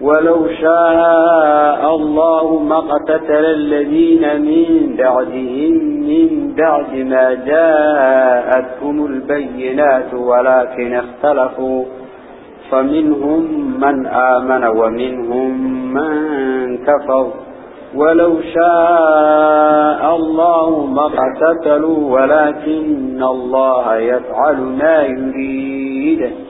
ولو شاء الله ما قتتل الذين من بعدهم من بعد ما جاءتهم البينات ولكن اختلفوا. فمنهم من آمن ومنهم من كفر. ولو شاء الله ما قتتلوا ولكن الله يفعل ما يريد.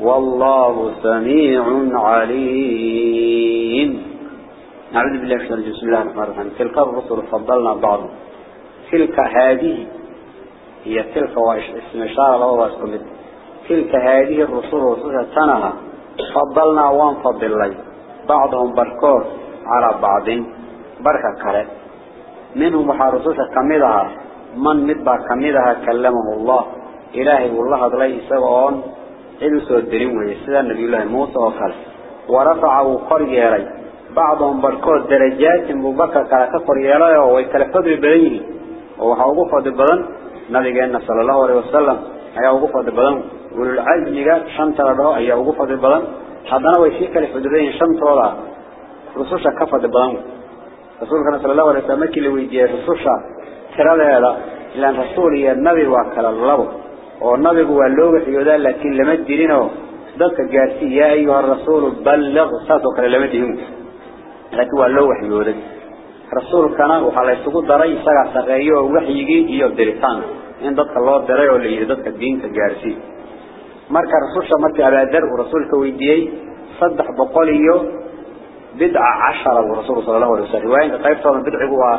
والله سميع عليم. نعوذ بالله من بسم الله الرحمن الرحيم. تلك الرسل فضلنا بعض. تلك هذه هي تلك اسم إشارة الله واسكمت تلك هذه الرسل رسول تنها فضلنا وانفضل لي بعضهم بركور على بعض. بركة كلا منهم وحارسوس كمدها من مدبع كمدها كلمه الله. إلهي والله إذن سوى الدرين ويسيدا نبي الله موسى وقال ورفعوا قريري بعضهم بركوا الدرجات مبكر كالك قريري ويكالفد البليني وهو قفة البدن نبي قيلنا صلى الله عليه وسلم هيا قفة البدن وللعلم يقال شمت الله هيا قفة البدن حدنا ويشيك لفدرين شمت الله رسوشة كفة البدن رسول كان صلى الله عليه وسلم كي لويديه رسوشة كرالي الله إلا رسولي النبي وكال الله. Oo nabigu waa loo waxyoodaa laakiin lama dirinoo dadka gaarsiiya yaa ayuha rasuul balligh saasoo kale lama dirin laakiin waa loo waxyooday rasuulkana waxaa la isugu daray isagaa shaqeeyo oo waxyigii iyo diritaan in dadka loo diray oo la yiri dadka diinta gaarsii marka rasuulka markii abaadar uu rasuulka weydiiyay saddex boqol iyo bidca cashara uu rasuulku sallallahu alayhi wasallam waayinka qaybtooda bidcigu waa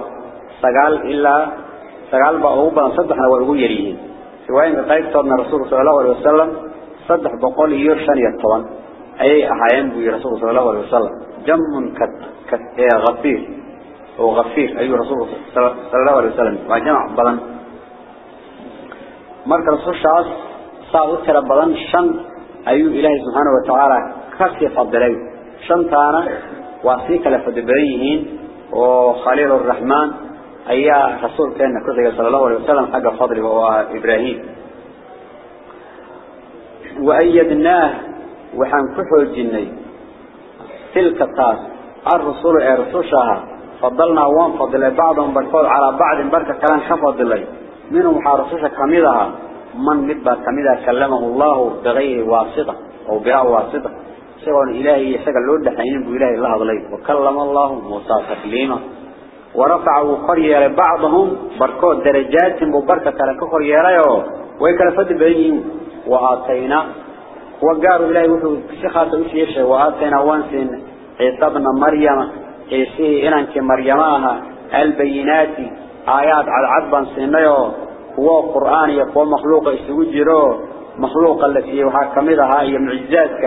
sagaal ilaa sagaal baa ugu badan saddexna waa ugu yar رواية قايد صدنا رسول صلى الله عليه وسلم صدح بقول يرشن يتوان أي أحيان بي رسول صلى الله عليه وسلم. جم كت كت اي غفير. أو غفير. أي رسول صلى الله عليه وسلم. وجمع بلن. مارك رسول شعص صاغو ترى بلن. شن اي اله سبحانه وتعالى كسي فضلي. شن تانا واسيك لفضبريهين وخليل الرحمن. أي رسول كان كذا صلى الله عليه وسلم حق فضل هو إبراهيم. وأيدناه وحن كحول جني تلك الطاس. الرسول إرسوشها فضلنا وان فضل بعضهم بالفضل على بعض بركة كلام شفض لي. منهم حارسوشة كميدها من مدبا كميدها كلمه الله بغير واسطة أو بغير واسطة. سواء إلهي يسجل لود حين بإلهي الله ضلي وكلم الله موسى تكليمه ورفع قرية بعضهم بركات درجات مباركة لك قرية ويكلفت بينهم. وآتينا. وقالوا إلهي وحو سخاة وشيشة وآتينا وانسين. بن مريم. عيسى إنانك مريماها. البينات. آيات على عدبان سينيو. هو قرآن يقوى مخلوق يستوجره مخلوق التي وحاكمدها هي معجزاتك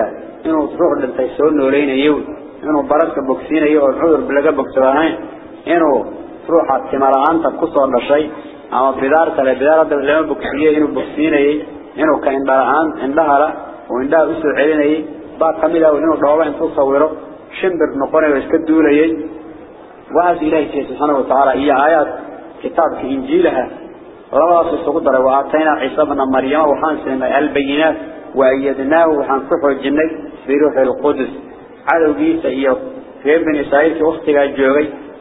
إنه تروح للتيسون ولين يود إنه برسك بوكسين يود الحضر بلغة بوكسوانين إنه روح التمران تقصر لشيء أما بدار تلا بدار لما بكسيه إنه بكسينه إنه كإن درعان عندها لا وعندها أسر علينه بعد كمله وإنه ضوابع أنت تصوره شنبر نقرأ ويسكدوا ليه وهذا إلهي سبحانه وتعالى هي آيات كتاب إنجيلها الله سبحانه وآتينا عيسى بن مريم وحان سنة البينات وأيدناه وحان كفر الجنة بروح القدس عدو جيسا إياه في ابن إسرائيل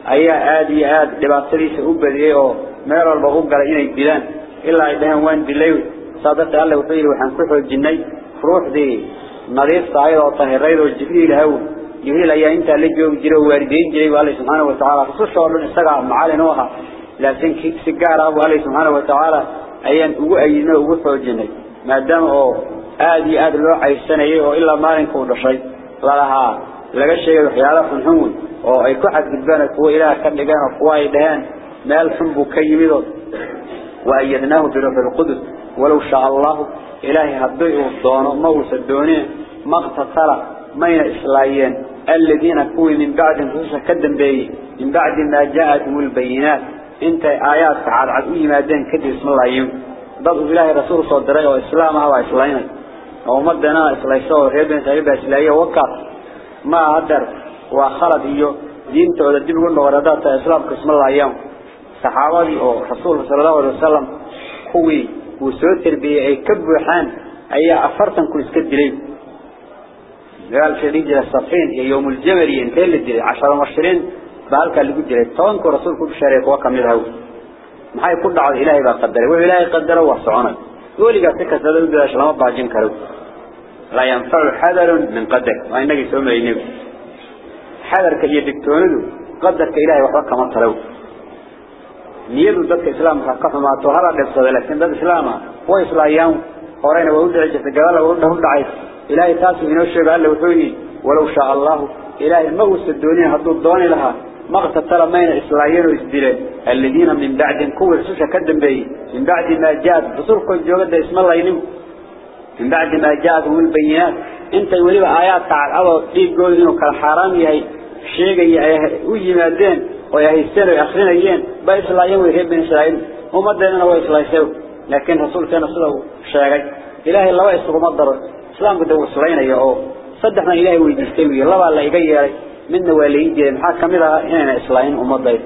في أختك الجوغي أي آدي آد لبعضي سأبدي أو مير البغوب قال إنا يدلان إلا إدهان وان دليو صادت الله وطير وحان كفر الجنة روح دي. نظيف صعيد وطهرين والجبريل هو. جبريل أيها أنت اللي جو جروا واردين جري والله سبحانه وتعالى. خصوصا أولون استقع معالي نوها. لكن سجارة أبو عليه سبحانه وتعالى. أيان أبو أينا أبو فوجنا ما دام أو آدي آد لو عيسانيه وإلا ما نكون شيء لها لقى شيء وحياله فنحون أو أي كحد جبانك هو إله كان لقانا قواي دهان ما الحنب كيميض وأيدناه بروح القدس ولو شاء الله إلهي هدئه الضوان موسى الدونين ما اغتطر مين إسرائيين الذين كوي من بعد نفسه كدن بي من بعد ما جاءتهم البينات انت آيات عاد عدوية مادين كده اسم الله يوم ضد إلهي رسول صلى الله عليه وسلم هو إسلامي أو مدنا إسلامي ريبين سعيبا إسلامي وكا ما هدر وخلد إيو دين تعود الدب قلنا وردات إسلام كاسم الله يوم صحابي أو رسول صلى الله عليه وسلم خوي وسوتر بي أي كبوحان أي أفرتن كل اسكد ليه قال شديد الصفين يوم ينتهي للدري عشر مشرين بالك اللي قد جريت طوانك ورسول كل شريك وكم يذهب maxay ku dhacday? Ilaahay baa qadaray. Wuxuu ilaahay qadaro wax soconay. Weliga si kasta dad bilash lama baajin karo. La yanfa'u hadarun min حذر كي يدكتونه قدر كي إلهي وحرق ما طلو نيادو ذاتك إسلام حققه ما طهرة قصده لكن ذات إسلام هو إسلاميان. ورين وهد عجس قبل ورد هد عيس إلهي تاسو من أشعب أهل وثوني ولو شاء الله. إلهي موس الدنيا. هدو الدوني لها. مغتب طلب مين إسلاميان وإسدلين الذين من بعد كو إرسوشة كدن بي. من بعد ما جاد. بصرق الجوغد اسم الله ينمو من بعد ما جاءهم البيانات انت يوليب آيات تعال. الله ديب قولينو كالحرام يهي. شيغي ايها ويمادين أو ياهي سنه اخرين ايين با اسلايين ويهي بن اسرائيل هم دينا هو اسلايسو لكن رسول كان صلو شيغي الهي لو اسلو ما درو اسلام بده وسلين ايو صدقنا الهي ويجستي وي لبا لا ايغي يري من ولي جه محكمه ده اننا اسلايين امضاي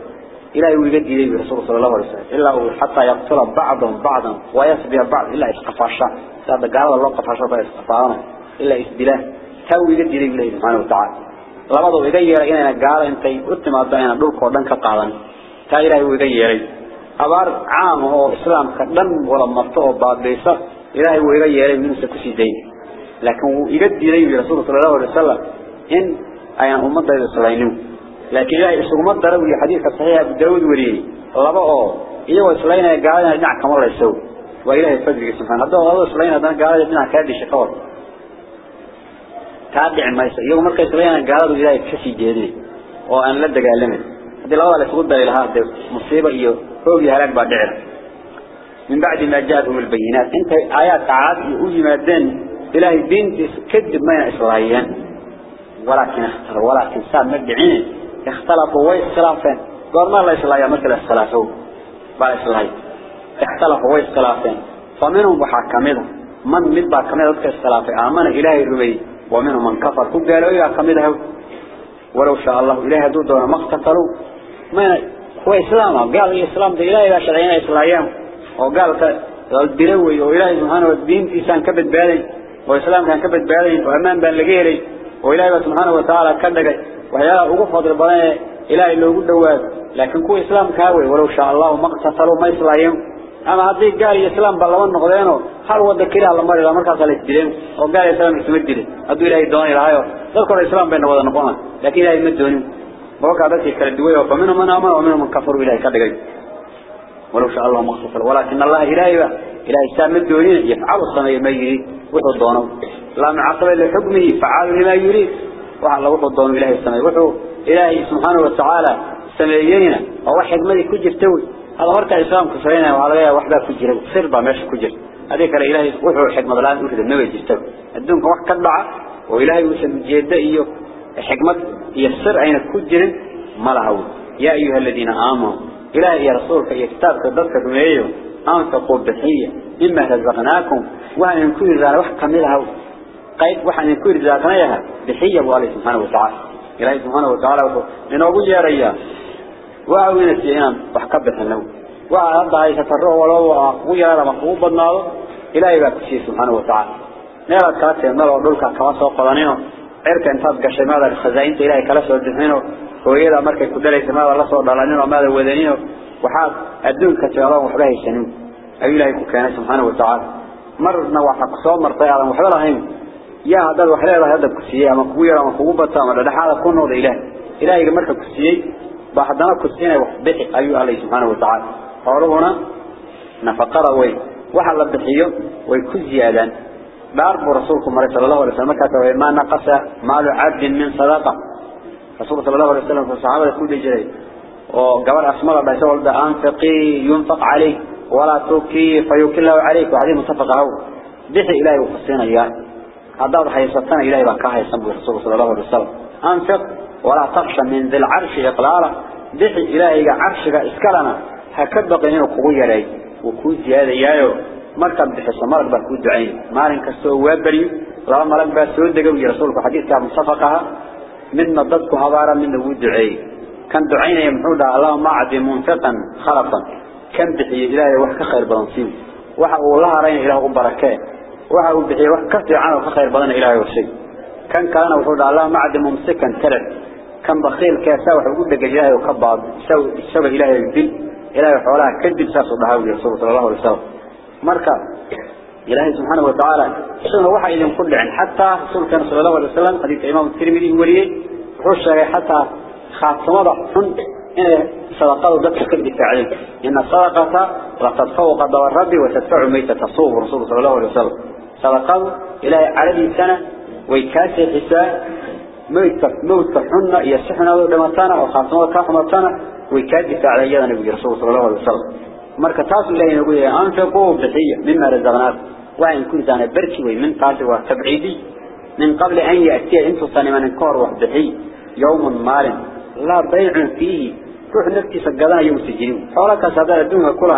الهي ويجدي رسول صلى الله عليه وسلم الا حتى يقتل بعضا بعضا ويسبي بعض الا اسقفاشا هذا قال الله قفاشا با اسقفانا الا اسبله تاوي جدي ليه ما نوضعه ta'ala labadu iga yeeray inayna gaala intay u timaado inay dhulka oo dhan ka qaadan taa ilaahay uu iga yeeray abaar caam oo islaamka dhan wala marto oo baadaysa ilaahay uu iga yeeray minsa ku sii deeyay laakiin uu iga diiday rasuul sallallahu alayhi wasallam in ayaan ummadayda islaaynin laakiin ilaahay isugu daraw iyo xadiiska saxiixa Abu Daawud wariyay laba oo iyagoo islaynaya gaalada dhinac kama layso waa ilaahay fadliga subhanahu haddii oo islayn hadan gaalada dhinac ka dishay markay islaynaya gaaladu ilaahay ka sii jeedin oo aan la dagaalamin hadii labada la isugu daray lahaa de musiibo iyo hoog iyo halaag baa dhici من بعد ما جاءتهم البينات. أنت آيات عاد ويمادين إلهي دين كذب ما إسرائيل ولكن اختلف ولكن سام مدعين. اختلفوا وإسخلافين قال ما الله إسلايا مثل السلافوا بإسلاي اختلفوا وإسخلافين فمنهم وحاكمهم من مدبع كميدا ذلك السلافي آمن إلهي الربي ومنهم من كفر. قالوا إياه كميدا ولو شاء الله إلهي دون دون ما اقتتلوا. ما هو إسلام قال الإسلام ده إلهي لا شرعين إسلايام وقال الدروي وإلهي سبحانه الدين إنسان كبت بالي وإسلام كان كبت بالي وأمان بان لقيري وإلهي سبحانه وتعالى كدقي وهي أقف إلهي اللي قد دواد لكن كو إسلام كاوي ولو شاء الله ما اقتتلوا ما إسلايهم أما هذي قال إسلام بلوان نقضينه هل وده كلا الله مرة لما كان الدين وقال إسلام يسمدين أدو إلهي دوني رهايو ذكر الإسلام بين وضع نقونا لكن إلهي مدوني وقع ذاتي كالدوية وفمنهم من آمن ومنهم من كفروا إلهي كدقي ولو شاء الله ما اقتتل ولكن الله إلهي إلهي سام الدونين يفعل الصمي ما يريد وحو الدونه لا معقب لحكمه فعال لما يريد وعلى وحو الدونه إلهي السماء وحو إلهي سبحانه وتعالى سميينا وواحد مدي كجر توي هذا هرك إسلام كسرين وعلى وحدة كجر سربة ماشي كجر هذيك الإلهي وحو حكمة الآن وحده النبي جستوي الدون كواحد كدعا وإلهي وسم جيدة إيو حكمة يسر أين كجر ملعو يا أيها الذين آمنوا. إلهي يا رسولك يا كتابك ضدك رميه أنفقوا بحية مما رزقناكم. وأن يكون ذا وحق كملها قيد وحن يكون ذاكناها بحية والله سبحانه وتعالى. إلهي سبحانه وتعالى. إنه أقول يا ريان وأوين السيئان وحكب بحنه وهذا هي تفرع ولو ويا لما قوب النار إلهي بكسي سبحانه وتعالى نرى كاتب نرى دولك كما سوى قرانينه عرك انتاد قشي ماذا الخزائن إلهي كلا سوى الدحينه هويدا مركي كدليس ماذا الله سوى دلانينه ماذا ودنينه وحاد الدون كتيران وحبه السنين أي إلهي كان سبحانه وتعالى مرنا وحق صوم مرتي على محبه لهم يا هذا الوحلة هذا كسية أما كويرة أما أما لحالة كونه ذا إله إلهي مركي كسية بعدنا كسينا وحبه أيها الله سبحانه وتعالى. قالوا هنا نفقر وين؟ وحل بحيه ويكون زيادا بارب رسولكم صلى الله عليه وسلم ما نقص مال عبد من صدقة. رسول صلى الله عليه وسلم في الصحابة كل جري. وقبل أسماء الله يسوى البا أنفقي ينفق عليه. ولا توكي فيوكله عليك. وعليه متفق هو بحي إلهي وقصينا إياه. هذا حيثتنا إلهي بكاها يسمى رسول صلى الله عليه وسلم. أنفق ولا تخشى من ذي العرش إقلالا بحي إلهي عرشك إسكالنا. هكذا إنه قوية لي وكو زيادة يايو. مركب بحسن مرك بكو دعين. مالين كستو وابري. لما ملك باسو دقوي رسولك حديث كان مصفقها من ضدك هبارا من هو دعي كان دعين يمحودا. اللهم عدي منفقا خلفا كان بحي إلهي وحك خير بلنسيو وحا الله رين إله بركات وحا بحي وحك عنه خير بلن إلهي وشي كان كان وحودا اللهم عدي ممسكا ترد. كان بخيل كاسا وحقود دقجاه وكباب. سوى سوى إلهي الدل إلهي حولها كذب ساسو رسول صلى الله عليه وسلم. مركا. إلهي سبحانه وتعالى. سنة واحد إذن كل عن حتى رسول كان صلى الله عليه وسلم حديث إمام الترمذي وليه حشة حتى خاتمة حن صدقاء ذكر كذب فعلين إن الصدقة لقد فوق دور ربي وتدفع ميتة تصوب رسول صلى الله عليه وسلم. صدقاء إلهي عربي سنة ويكاسي حساب موت موت حنا يسحنا دمتنا وخاصنا كحمتنا ويكاد يفعل يدنا بجسوس صلى الله عليه وسلم. مرك تاسو لا ينقول أنت قوم بسيء مما رزقناك وإن كنت أنا برشوي من قاتل وتبعيدي من قبل أن يأتي أنت صنم من كار وحدي يوم مال لا بيع فيه. روح نفسي سجلا يوم سجين حولك سبعة دون كل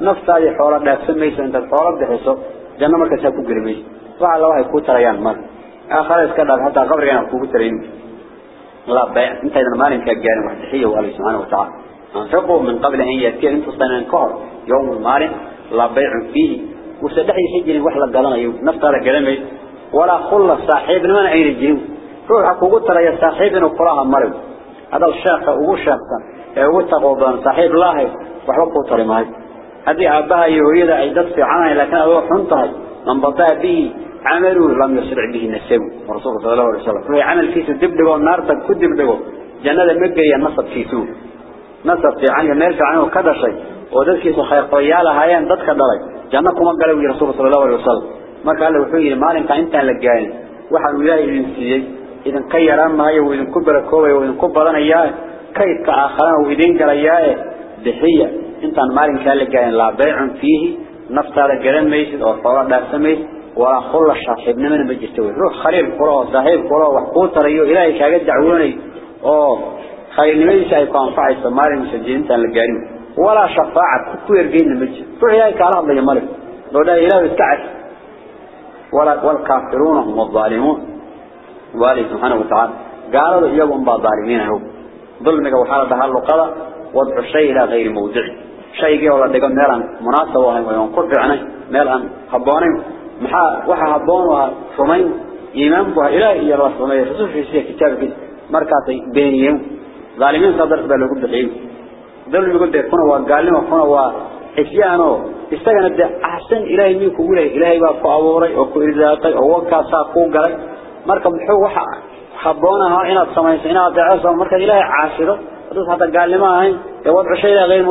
نفس هذه حول نفس ميسن تفعل بحسه جنمك سبوق رميش وعلى الله يكون تريان dhaaf hatta qabriga ku tarayn la bay' inta idan maalinka gaarin wax bixiyo waa subhanahu wa ta'ala أنفقوا من قبل أن يأتي أنتم سنة كهر يوم المال لا بيع فيه. وسدحي حجر وحلا قالنا يوم. نفتر كلامي ولا خل صاحب من أين الجيم روح أقول ترى يا صاحب وقراها مرض هذا الشاخ هو شاخ هو تقوضان صاحب الله. وحبه ترى ماي هذه أبها يريد عدد في عنه لكن هو حنطه. من بطاء به. عمله لم يسرع به نسبه. ورسول صلى الله عليه وسلم. هو عمل فيه الدبدب والنار تكد دبدبة. جنة مجي النصب فيه سوء نصب في عنه ميرك عنه كذا شيء. وذلك خير طيالة هايان ضدك دلي جنة كما قالوا رسول صلى الله عليه وسلم. ما قال له وحي مالين كأنت لجاين وحن وياه الإنسية إذا كيران ما هي وإذا كبر كوي وإذا كبر أنا إياه كيف كآخران وإذا قال إياه بحية. أنت مالين كان لجاين لا بيع فيه. نفط هذا جرام ميسد أو طوال دار سميس ولا خل الشاحب من بجستوي روح خليل قرى صاحب قرى وحقوط ريو إلهي كأجد دعوني. أوه خير نميش أي كونفعي سماري مسجين تان لقارين ولا شفاعة كوير جين نمجي فعيا كلام الله يملك لو ده إله يستعد. ولا والكافرون هم الظالمون. والي سبحانه وتعالى قالوا يوم بالظالمين هو ظلمك وحالة هالقضاء وضع الشيء إلى غير موضع. شيء جاء ولا دقم ميلان مناسبة وينقر عنه. ميلان محا وحا هبان وحمين إيمانك إلهي يا الله سبحانه رسول سيئة كتابك مركاتي بينيهم ظالمين صدر بلو قد حيو ظلم يقول ده كنا وقالين وكنا وحسيانه استغنى ده أحسن إلهي منك وإلهي إلهي بقى فأوري وكو إرزاقي ووكاسا قوقري مركب محو وحا حبونها إنا السمايس إنا دعاسة مركب إلهي عاشره ودوس حتى قال لما هين يوضع شيء غير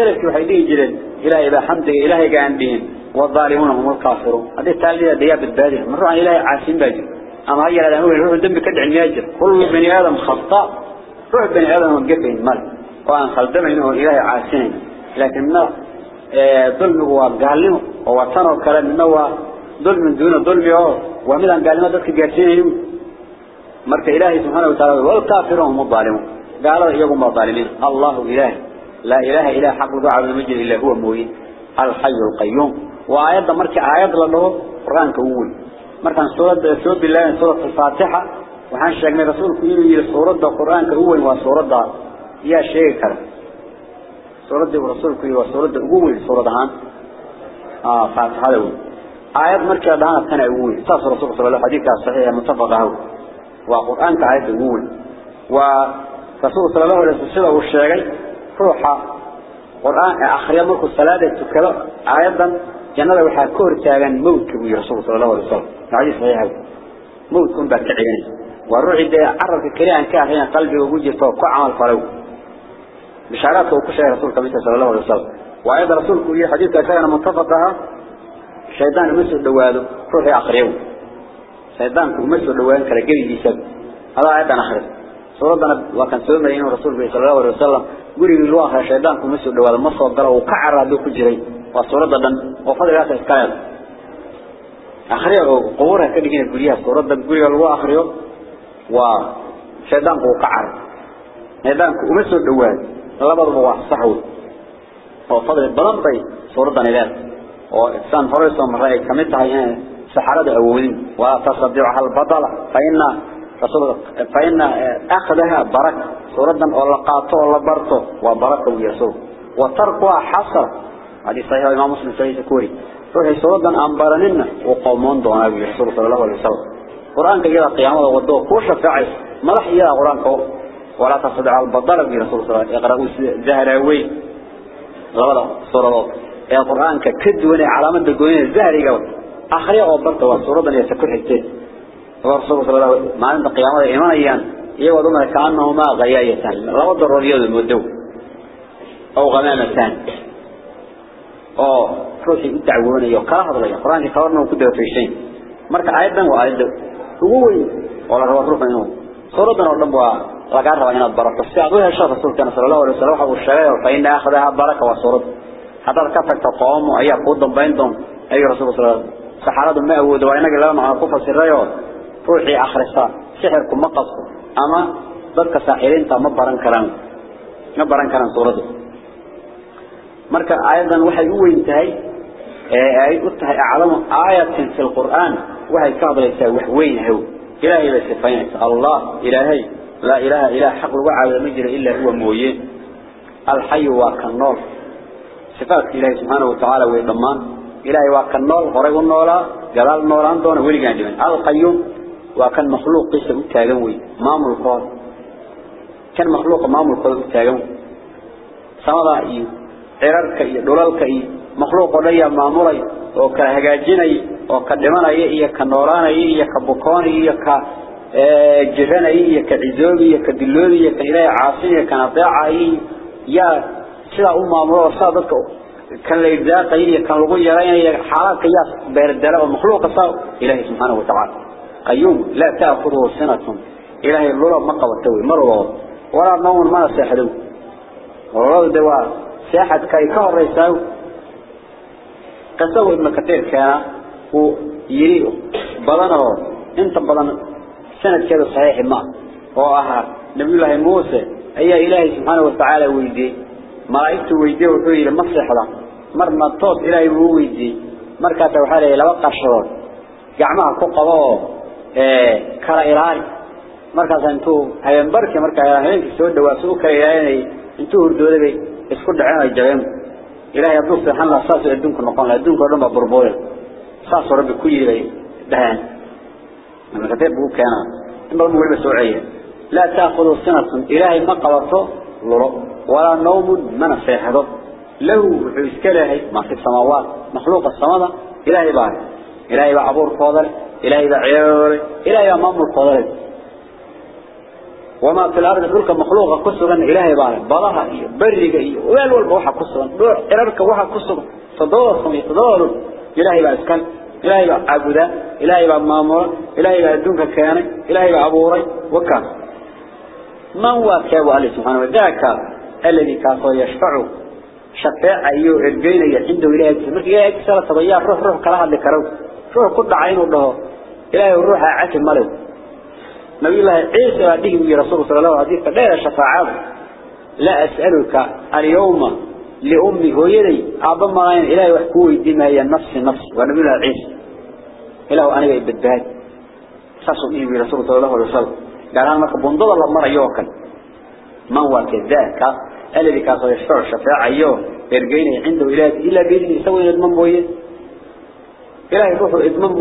إلهي تعلو والكافرون سلك وحيدي جلد إلهي بحمده إلهي قاعد بهم والظالمون هم الكافرون. هذه التالية دياب البادية من رأى إلهي عاسين باجي. أما هيا لأنه روح الدم كدع المياجر. كل بني آدم خطاء روح بني آدم وقفه المال وأن خلدم إنه إلهي عاسين لكن ما ظلم هو قالمه هو صنع كلام إنه ظلم دون ظلم. هو ومن أن قالمه ذلك جارسين مرك إلهي سبحانه وتعالى. والكافرون هم الظالمون. قال يقوم الظالمين الله إله لا إله إلا حق دعاء المجد إلا هو موين الحي القيوم. وآيات مرك آيات لله قرآن كأول مرك سورة سورة بالله سورة الفاتحة. وحان شاقنا رسول كيلو سورة القرآن كأول وسورة يا شيخ. سورة ورسول كيلو سورة أول سورة هان آه فاتحة أول آيات مرك دهان كان أول تصل رسول صلى الله عليه وسلم. حديث صحيح متفق له وقرآن كآيات أول ورسول صلى الله عليه وسلم والشيخ روحا قرآن آخر مركو الصلاة تكلا آيادا جنة وحا كور تاغن موت كبير رسول صلى الله عليه وسلم. حديث صحيح موت كن باك عيني والروح قلبي عمل فلو رسول كمية صلى الله عليه وسلم. وأيضا رسول كل حديث كان متفقها شيطان مسل دواله روحي آخر يوم. شيطان مسل دوان كلا قري يسب. هذا آيات آخر سورة وكان سوى مريم رسول صلى الله عليه وسلم. Gurigii loo ahaa shaydaanku ma soo dhawaado ma soo galo uu ka caraado ku jiray waa suurada dhan oo fadligaas iska leedahay akhriyo oo qowra ka dhigina guriyaha suurada guriga lagu akhriyo waa shaydaanku uu ka caro shaydaanku uma soo dhawaado labaduba waa sax wey oo fadli badan bay suuradan leedahay oo insan hore soo kamid tahay saxarada awoodin waa tasadiic hal badala fa inna رسول فإن أخذها بركة سورة الله قاطع الله برته وبركة ويسوع وتركها حصر. هذه صحيح الإمام مسلم صحيح كوري روحي سورة أنبارننا وقومون دون أبي رسول صلى الله عليه وسلم. قرآن كجرى قيامة وضوء كوش فعل. ملح إياه قرآن ولا تصدع البطل أبي رسول صلى الله عليه وسلم. يقرأوا زهراوي. غلط. سورة يا قرآن ككد وني علامة دقونين الزهري قول آخرية وبرته وسورة يسكر حتى. ورسول صلى الله ما عند قيامة إيمانيان يوضون كأنهما غيايتان. ربط الرجال المدو أو غمامتان. أو روحي الدعوون يقرأ هذا القرآن كورنا وكده في شيء. مركع أيضا وأيضا هو ولا هو روح منه صورتنا والله لقى ربنا هنا البركة استعدوها الشيخ رسول كان صلى الله عليه وسلم أبو الشريع فإن أخذها بركة وصورت هذا الكفك تقوم. وأي قود بينهم. أي رسول صلى الله عليه وسلم. سحرات ما هو دوائنك لا مع قفة سرية روحي أخرسا سحركم ما أما ضدك ساحرين تا ما بران كران. ما بران كران صورته مركا أيضا وحي هو ينتهي أي أتهي أعلم آية في القرآن. وحي كاضر يساوي وين هو. إلهي بسفينك الله إلهي. لا إله إله حق الوعى مجرى إلا هو موين الحي وكالنور صفات إلهي سبحانه وتعالى ويضمان. إلهي وكالنور غرق النولا جلال النوران دون ولقان جمين القيوم. وكان مخلوق قيسة أتاقوي مامل قول كان مخلوق مامل قول أتاقوي سمضا إيو عرارك إيو دولالك إيو مخلوق وليا مامولي وكهجاجيني وكدماني إيو كنوراني إيو كبكوني إيو كجراني إيو كعزوبي إيو كدلوبي إيو كإلهي عاصيني كنطيعي يا سلا أم مامولي وصادتك كان ليبداق إيو كان لغو يرين حالات كياس بيردلاء ومخلوق صار إلهي سبحانه وتعالى. قيوم لا تأخذه سنة. إلهي اللولا ما قوتوي مرضه ولا نوم ما ساحدو والله دواء ساحد كي كهر يساو قصوه ابن كثير كان هو يريء بلانه. انت بلان سنة كذا صحيح ما. هو نبي الله موسى. أي إلهي سبحانه وتعالى ويدي. ملائكته ويدي وحوي لمصلح له مرنا توت إلهي ويدي. مركاته وحاله لبقى شرور جعمها كقضاء. Kala ilaali markaas intuu habeen barkii marka habeenkii soo dhawaa soo kala ilaalinay intuu hurdooday isku dhaceen ay jabeen ilaahay hadduu saxan la saas adduunka noqon la adduunka oo dhan baa burburay saas rabbi ku yiray dhahan ama kadib uu keena in badan waliba soo ceeyay la taakhudhu sanatun ilaahay ma qabato luro wala nawmun mana seexdo lahu wuxuu iska leeyahay ma fi samaawaat makhluuq as-samada ilaahay baa ilaahay baa abuur koodale إلهي بعيار إلهي أمام القدر وما في الأرض كلك مخلوقة كسرا إلهي بعد بلها برق ويل والبوحة كسرا. إرارك وحة كسرا. صمي تدور إلهي اسكال إلهي بعد عبدا إلهي بعد مامورا إلهي دونك كياني. إلهي بعد عبوري وكان. من هو كيابو عليه سبحانه وذاك الذي كافو يشفعه شفاء أيوه الجين عنده إلهي. مرك إلهي كسرة تضيع روح روح كلاها اللي كرو روح كل عينه له. إلهي الروح عاتم ملو نبي الله عيسى عليه رسول صلى الله عليه وسلم لا شفاعة. لا أسألك اليوم لأمي هو يدي أعظم ملايين إلهي وحكوه الدماء هي النفس النفس ونبي الله عيسى. إله أنا بالبهاد ساسو إيه رسول صلى الله عليه وسلم. قال أنا مركب بندل الله مرة يوكل. من هو كذاك الذي كان يشفع شفاعة يوم يرجين عنده إله إلا بإذن يسوي إدمان موين إلهي روحه إدمان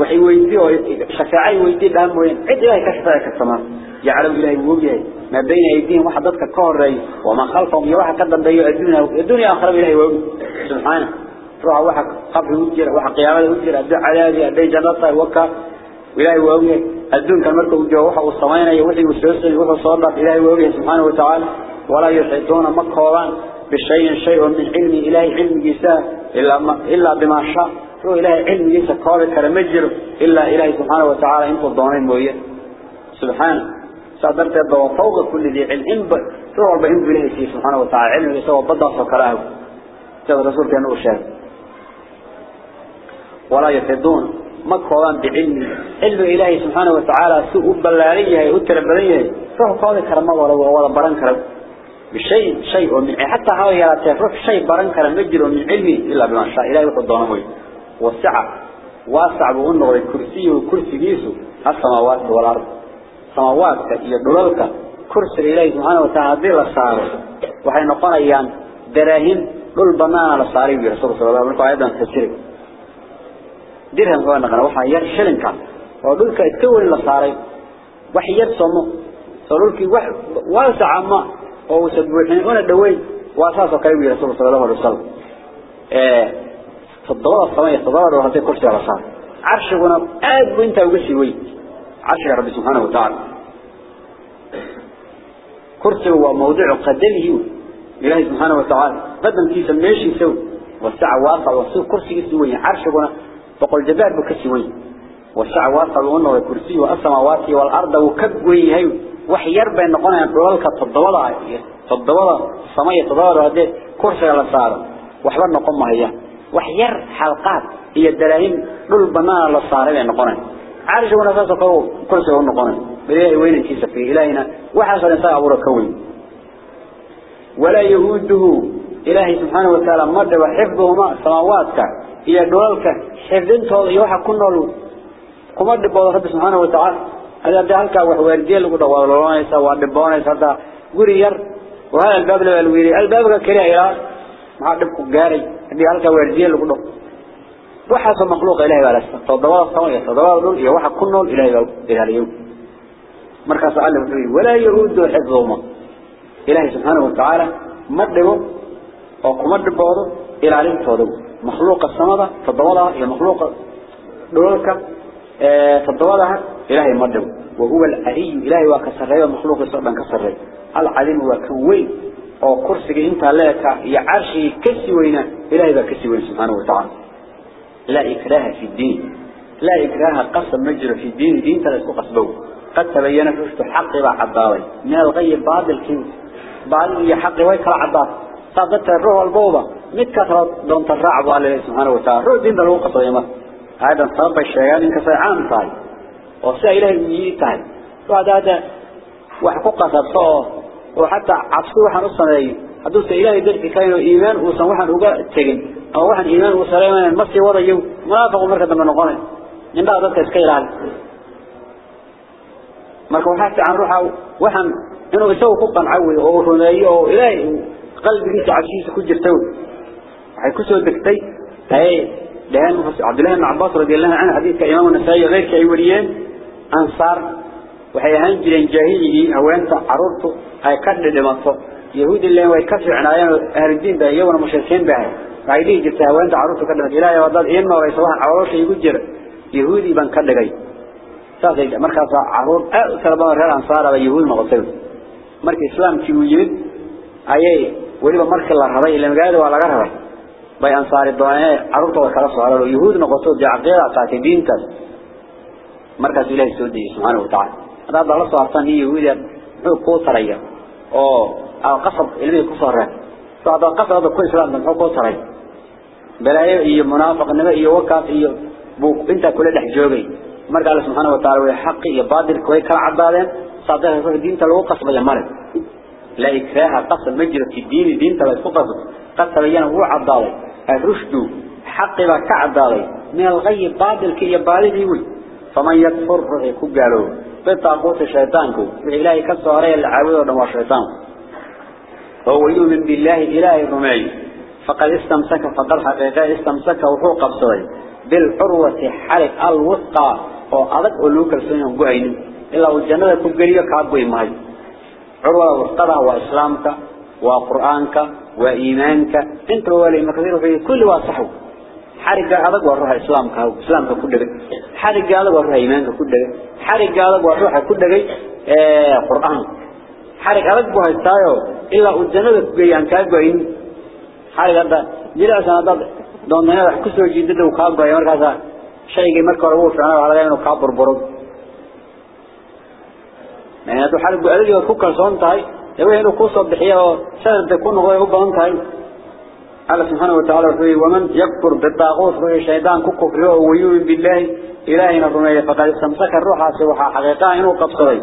وحي ويديه شفاعي ويديه لها موين عد إلهي كشفاعك السماء. يعلم إلهي ووجهه ما بين أيديهم وحدتك كهري وما خلفهم يوحى قدم بيو الدنيا. الدنيا آخر إلهي ووجه سبحانه. روح واحد قبل وجر واحد قيامة وجر أدى عذابي أدى جنة وكا. إلهي ووجه الدنيا كان مركب وجه وحى والصمين يوحي والسوسي وحى صلى إلهي ووجه سبحانه وتعالى. ولا يحيطون مكهوران بشيء شيء من علم إلهي علم جساء إلا, بما شاء. هو إلهي علم جساء قال كرمجر إلا إلهي سبحانه وتعالى انت الضوانين موية سبحانه صدرت يبقى فوق كل ذي علم. روح بهم إلهي فيه سبحانه وتعالى؟ علم يسوى بضع فكراه كذا الرسول كان أشهد ولا يحيطون مكهوران بعلم. علم إلهي سبحانه وتعالى سوء بلاريه وتربريه فهو قال كرمه ولا بران كرمه بشيء شيء. من حتى هذا يلا تعرف شيء بران كلام مجر من علمي إلا بما شاء. إلهي وقدونه موي والسعة واسع بأنه الكرسي وكرسي جيسو. السماوات والأرض. سماوات دولك. كرسي إلهي سبحانه وتعالى ذي لصار وحين نقول أيام دراهم دول بنانا لصاري برسول صلى الله عليه وسلم. أيضا تسير درهم هو نقنا وحا ير شلنك ودولك اتكون لصاري وحي يرسمه. صارولك واسع ما أو سبوحين. أنا دوين. وأساس قيام رسول صلى الله عليه وسلم. إيه. فالضوار الصمية الضوار وهذه كرسي رسال عرش هنا أدو أنت وقسي وي. عرش رب سبحانه وتعالى. كرسي هو موضع قدمه إله سبحانه وتعالى. بدن كيسا ماشي سوي والسعى واضع وصوه كرسي سوي عرش هنا فقل جبال بكسي وي. والسعى واضع لأنه كرسي وأسماواتي والأرض وكبوي هاي وحير بين نقنا بولك تضوالا تضوالا سمية تضوالا هذه كرسي على صار. وحبر نقوم هي وحير حلقات هي الدلائم دول بناء على صار بين نقنا عارج ونفاس قرو كرسي ونقنا بريء وين كيس في إلهنا وحصل إنسان أبو ركوين ولا يهوده إلهي سبحانه وتعالى مرد وحفظهما سماواتك هي دولك حفظ انتو يوحى كنه قمرد بوضع سبحانه وتعالى. Nool kuma dhiboodo rabbi subhanahu wa ta'ala هذا ده هلك وحوارجيل لقول والله يسا وادبونه هذا قري ير وهذا الباب له الويري الباب كريه يا ما دبك جاري هذه هلك وحوارجيل لقول وحاس مخلوق إلهي ولا تضوى الصوية تضوى دول يا واحد كل نول إلهي إلهي يوم مركز الله ولا يرد حفظهما إلهي سبحانه وتعالى مدبه أو كمدبه إلى علم تضوى مخلوق السماء تضوى يا مخلوق دولك تضوى إلهي مدعو وهو العلي. إلهي وكسره ومخلوق صعبا كسره العليم وكوي أو كرسي إنت لك يا عرشي كسي وينا إلهي بكسي وين سبحانه وتعالى. لا إكراه في الدين. لا إكراه قسم مجرى في الدين. دين تلسكو قصبه قد تبين فشت حق وعباوي من الغيب بعض الكنز بعض يحق ويكرا عباوي صادت الروح البوضة متكثرة دون ترعب على سبحانه وتعالى. روح دين دلو قصيمة هذا صاب الشيان انك عام طيب وسا إلهي يتعي وهذا هذا وحقوق صدقه وحتى عبسه وحن الصنعي حدوث إلهي درك كانوا إيمان وصنوحا وقاء التقن أو واحد إيمان وسلام المصري ورا يوم منافق مركز من نقوله من بعض ذلك marka waxa fiican ruuxa waxan inuu isagu ku qancay oo rumeeyo oo ilaahay qalbigiisa cabsiisa ku jirto waxay ku soo degtay ay لأن عبد الله بن عباس رضي الله عنه حديث كإمام النسائي غير كأيوريين أنصار وحي هنجل جاهلي أو أنت عرضته هاي كرد لمطفى يهود الله ويكفر عن أهل الدين ده يوم المشركين به فعيديه جبت هو أنت عرضته كرد إلهي وضال إما ويسوها عروش يقجر يهودي بان كرد غي ساسي مركز عروض أكثر بان رهل أنصار ويهود مغصر مركز إسلام كيو يرد أيه وليبا مركز الله رضي إلا وعلى غيره bay ansaari dooneen carruurtooda kala soo hararo yahuud noqoto jacaqeeda qaatay diintaas مركز إلهي سودي سبحانه وتعالى هذا الله الله سبحانه يهودي هو قوصر أيها أو قصب إلمي قصر هذا قصر هذا كل سلام هو قوصر بلا أيها منافق إنما أيها وكاف أيها بوك إنت كل دح جوبي مركز الله سبحانه وتعالى ويحقي يبادر كويك العبادة صادقه في الدين تلو قصب يا مرد لا إكراها قصب مجرة الدين دين تلو قصب قد تبين هو عبادة الرشد حقي بك عبادة من الغي بادل كي يبادل يوي فمن يكفر رغي كقالوا بطاقوت شيطانك إلهي كالصهرية العابد ودموا شيطان هو يؤمن بالله إلهي رمعي فقد استمسك فقد حقيقة استمسك وحوق بصري بالحروة حرك الوثقى. وأدك ألوك السنة قعين إلا الجنة كبقرية كعبوي ماي عروة الوثقى وإسلامك وقرآنك وإيمانك. انت هو اللي مكثير في كل واصحه. xariga adag waa ruuxa islaamka ah islaamka ku dhigay xariga adag waa ruuxa iimaanka ku dhigay xariga adag waa ruuxa ku dhigay ee quraan. Xarig adag buu haystaayo ilaa uu jannada ku geeyaan ka go'in xarig hada jilaasana dad doonana wax ku soo jiidada uu ka go'ay markaas shaygii marka hore uu fiicnaa waxa laga inuu ka burburo. Maana du xarig adag ku kalsoon tahay. Dawaynu ku soo bixiyo sanad ku noqday u badan tahay. الله سبحانه وتعالى في ومن يكفر بالطاغوت هو الشيطان كفر ويؤمن بالله إلهنا الرمية فقد استمسك الروح سوحا حقيقة إنه قبصري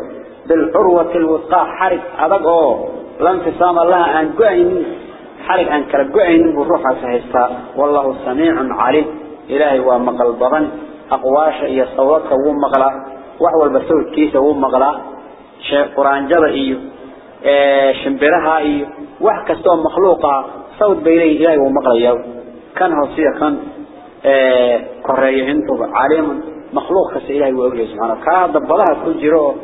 بالحروة الوثقى حرق أبقى لم تسام الله أن قعين حرق أن كرقعين بالروح سهستا والله سميع عليم. إلهي ومقل بضن أقواش إيا صوتك ومقلا وحوى البسوط كيسة ومقلا قرآن جبا إيو. إيه شمبرها إيو. وحكستوا مخلوقا صوت بيليه إلهي ومقلا إيو كان هوسيا كان إيه كوريا انتو عليم مخلوق كس إلهي وأوليه سبحانه. كهذا بضها كل جيرو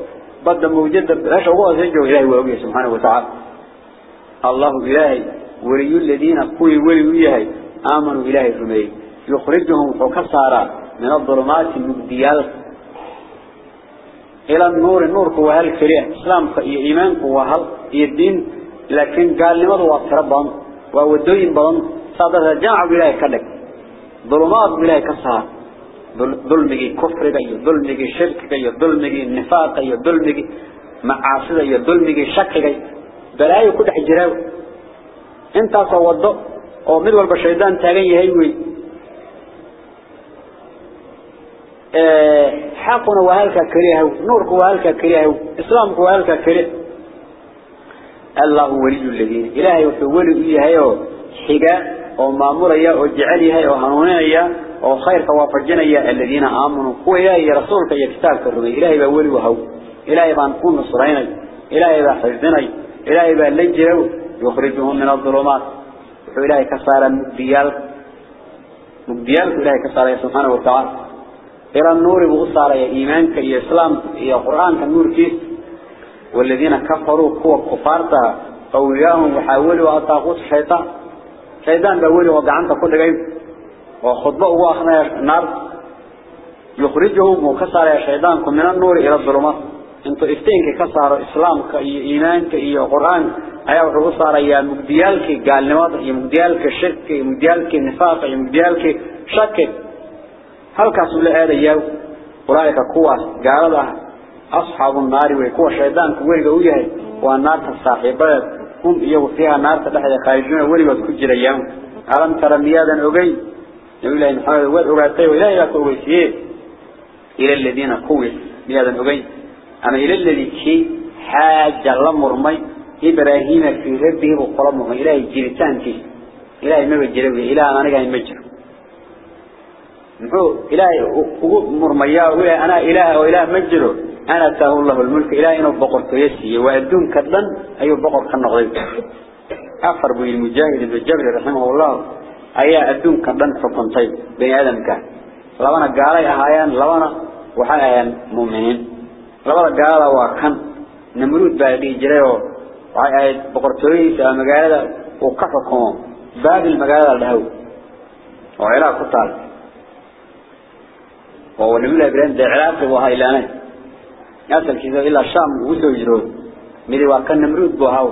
بدا موجودة بلاش هو زيجو إلهي وأوليه سبحانه وتعالى. الله إلهي ولي الذين قوي ولي وياهي آمنوا إلهي رمي. يخرجهم وكسارا من الظلمات المبديال إلى النور النور هو هالكريه إسلام إيمان هو هل الدين لكن قال لماذا وفر بان وودوين بان صادر جاع بلاي كلك. ظلمات بلاي كسار ظلمي كفر جاي ظلمي شرك جاي ظلمي نفاق جاي ظلمي معاصي جاي ظلمي شك جاي بلاي كل حجراوي intaas oo wado oo mid walba shaydaan taagan yahay way ee xaquna waa halka kaliya nuurku waa halka kaliya islaamku waa halka kaliya الله ولي الذين إلهي وحولي إياه حقا وماموريا وجعليها وهنونيا وخير توافجنا الذين آمنوا هو إلهي رسولك يا كتابك الرمي إلهي بأولي وهو إلهي بأنكون نصرين إلهي بأحفظنا إلهي بألجره يخرجهم من الظلمات وإلهي كسار مبديال مبديال إلهي كسار سبحانه وتعالى إلى النور بغصار إيمانك يا إسلام يا قرآن كالنور كيس والذين كفروا قوة كفارتها. قوياهم وحاولوا أطاقوت الشيطان شيطان بأولي وقعنت كل جيب وخطبه هو أخنا النار يخرجهم وكسر يا شيطان من النور إلى الظلمات. انتو افتينك كسر إسلامك إيمانك إيا قرآن ayaa wuxuu u saarayaa mugdiyaalkii gaalnimada iyo mugdiyaalka shirki iyo mugdiyaalkii nifaaqa iyo mugdiyaalkii shaki halkaas uu la aadayaa ulaaika kuwaas gaalada أصحاب النار ويكون شيطان كويرجا وياه والنار الصاحبات هم يو فيها نار تلاحظ خايفون وريود كجرا يوم. ألم ترى مياذا عجيب نقول إن حمد ورعتي ولا إلى كويسية إلى الذين قوي مياذا عجيب أما إلى الذي شيء حاج لمرمي إبراهيم في ربه وقرمه. إلى جريتانك إلى مبجرا إلى أنا جاي مبجرا محو إلهي مرمياه وإله أنا إله وإله مجره أنا أتاه الله الملك إلهي إنه بقر كيسي وأدون كدن أي بقر كالنغضي أفر بي المجاهد بالجبر رحمه الله. أي أدون كدن حكم طيب. بني آدم كان. لوانا قالي أهايان لوانا وحايان مؤمنين. لوانا قالي وكان نمرود بادي جريه waxay ahayd boqortooyinka magaalada uu ka xukumo baabil magaalada dhahow oo ilaa ku taal oo nabiga ibraahim de cilaaqi uu ahaa ilaanay asalkiisa ilaa uu soo jiro midi waa kan namruud buu ahaa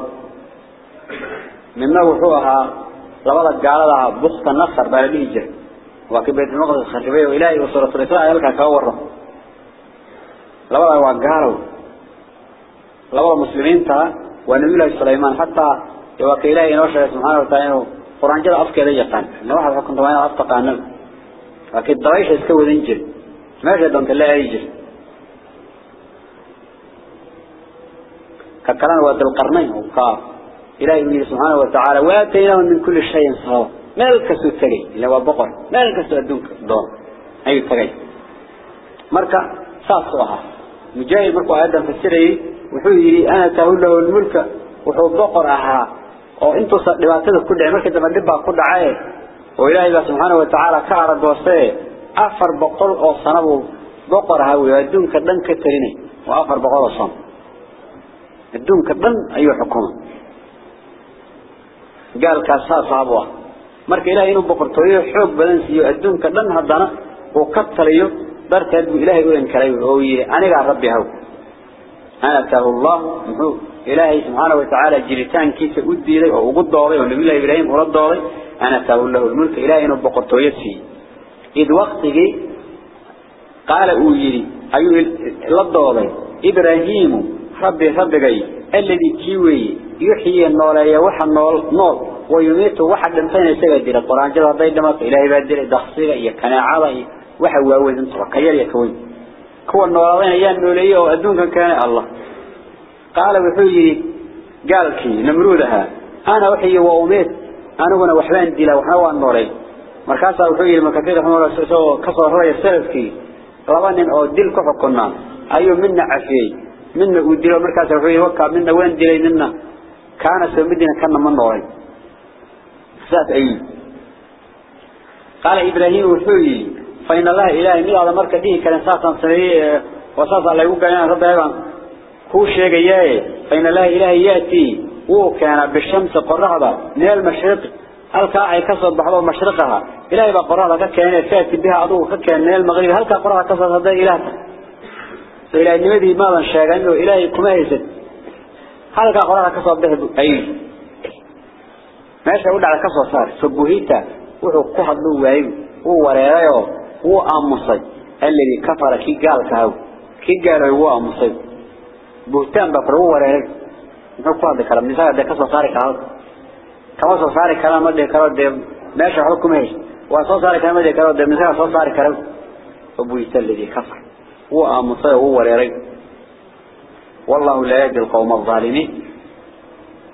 midna wuxuu ahaa labada gaalada ah bukta nasr baa la dhihi jiray waa ka bayt maqdis kharibay oo ilaahay uu suuratul israa halka ka warramo labada waa gaalow labada muslimiinta ونبي سليمان حتى يوكي إلهي نوشة سبحانه وتعالى قرآن جل أفكى ذي يقان نوحد حكم طبعا أفتقى النبي لكن الضريش يسكوي ذنجل ماشي دونت لا يجر ككلام واد القرنين وقال إلهي سبحانه وتعالى وآتيناه من كل شيء صواب مالك سو تغي إلا وبقر مالك سو أدونك دون أي تغي مركا ساسوها مجاهد مركو هذا فسره وحو أنا تقول له الملك. وحو بقر أها. oo intuu dhibaatada ku dhacay markii dambe dib baa ku dhacay oo Ilaahay أفر بقول الصنم أبو بقرها ويدون كذن كترني وأفر بقول الصنم يدون كذن أي حكومة. قال كاساس أبوه مرك إلهي إنه بقر طويل حب بلنسي يدون كذن هذانا وكثر يوم برت يد إلهي وين كريم هو أنا لا ربي هو أنا تاه الله. هو إلهي سبحانه وتعالى جريتان كيس أودي له وقد ضاري والنبي إبراهيم ورد ضاري أنا تاه الله الملك إلهي إنه بقر طويل فيه إذ وقت جي قال أوجري أيوه للضاري إبراهيم ربي ربي الذي كيوي يحيي النور يوحى النور نور. ويميت واحد لمسان يسجد القرآن؟ جل هذا يدمر إلهي بدر دخصية يكنا عضي وحوى وزن تركيا يكوين كون النورين أيام نوليه وأدون كان الله. قال وحيي قال كي نمرودها. أنا وحي وأميت. أنا وأنا وحبان دي لو حوا النوري مركاسا وحيي المكثير الله سوى كسر رأي السلف كي ربان أو ديل كفا كنا أيو منا عفي منا وديل مركاسا وحيي وكا. منا وين ديلي منا كان سمدنا كان من نوري سات أي. قال إبراهيم وحيي فإن الله إلهي ميلا هذا مركز كان ساسا سريع وساسا لا يوقع يعني رب هيبان هو شيء فإن الله إله يأتي. وكان بالشمس قرهضة من المشرق هل كاعي كسر بحضر مشرقها. إلهي بقرهضة كان تأتي بها عضو كان من المغرب. هل كقرهضة كسر هذا إله فإلى النبي ماذا شاء أنه إلهي كما يزد هل كقرهضة كسر به أي. ماشي أقول على كسر صار سبوهيتا وهو قهد له وعيو هو وريايو هو أمصي الذي كفر كي قال كهو. كي قال هو soo saari karaa kama soo saari karaa ma dhihi karo dee كما سو صار كلامه ده كلام ده ماشي حكمه و سو صار كلامه ده كلام ده مثلا سو صار كلام. ابو يتل دي كفر. هو امصي هو وريري. والله لا يهدي القوم الظالمين.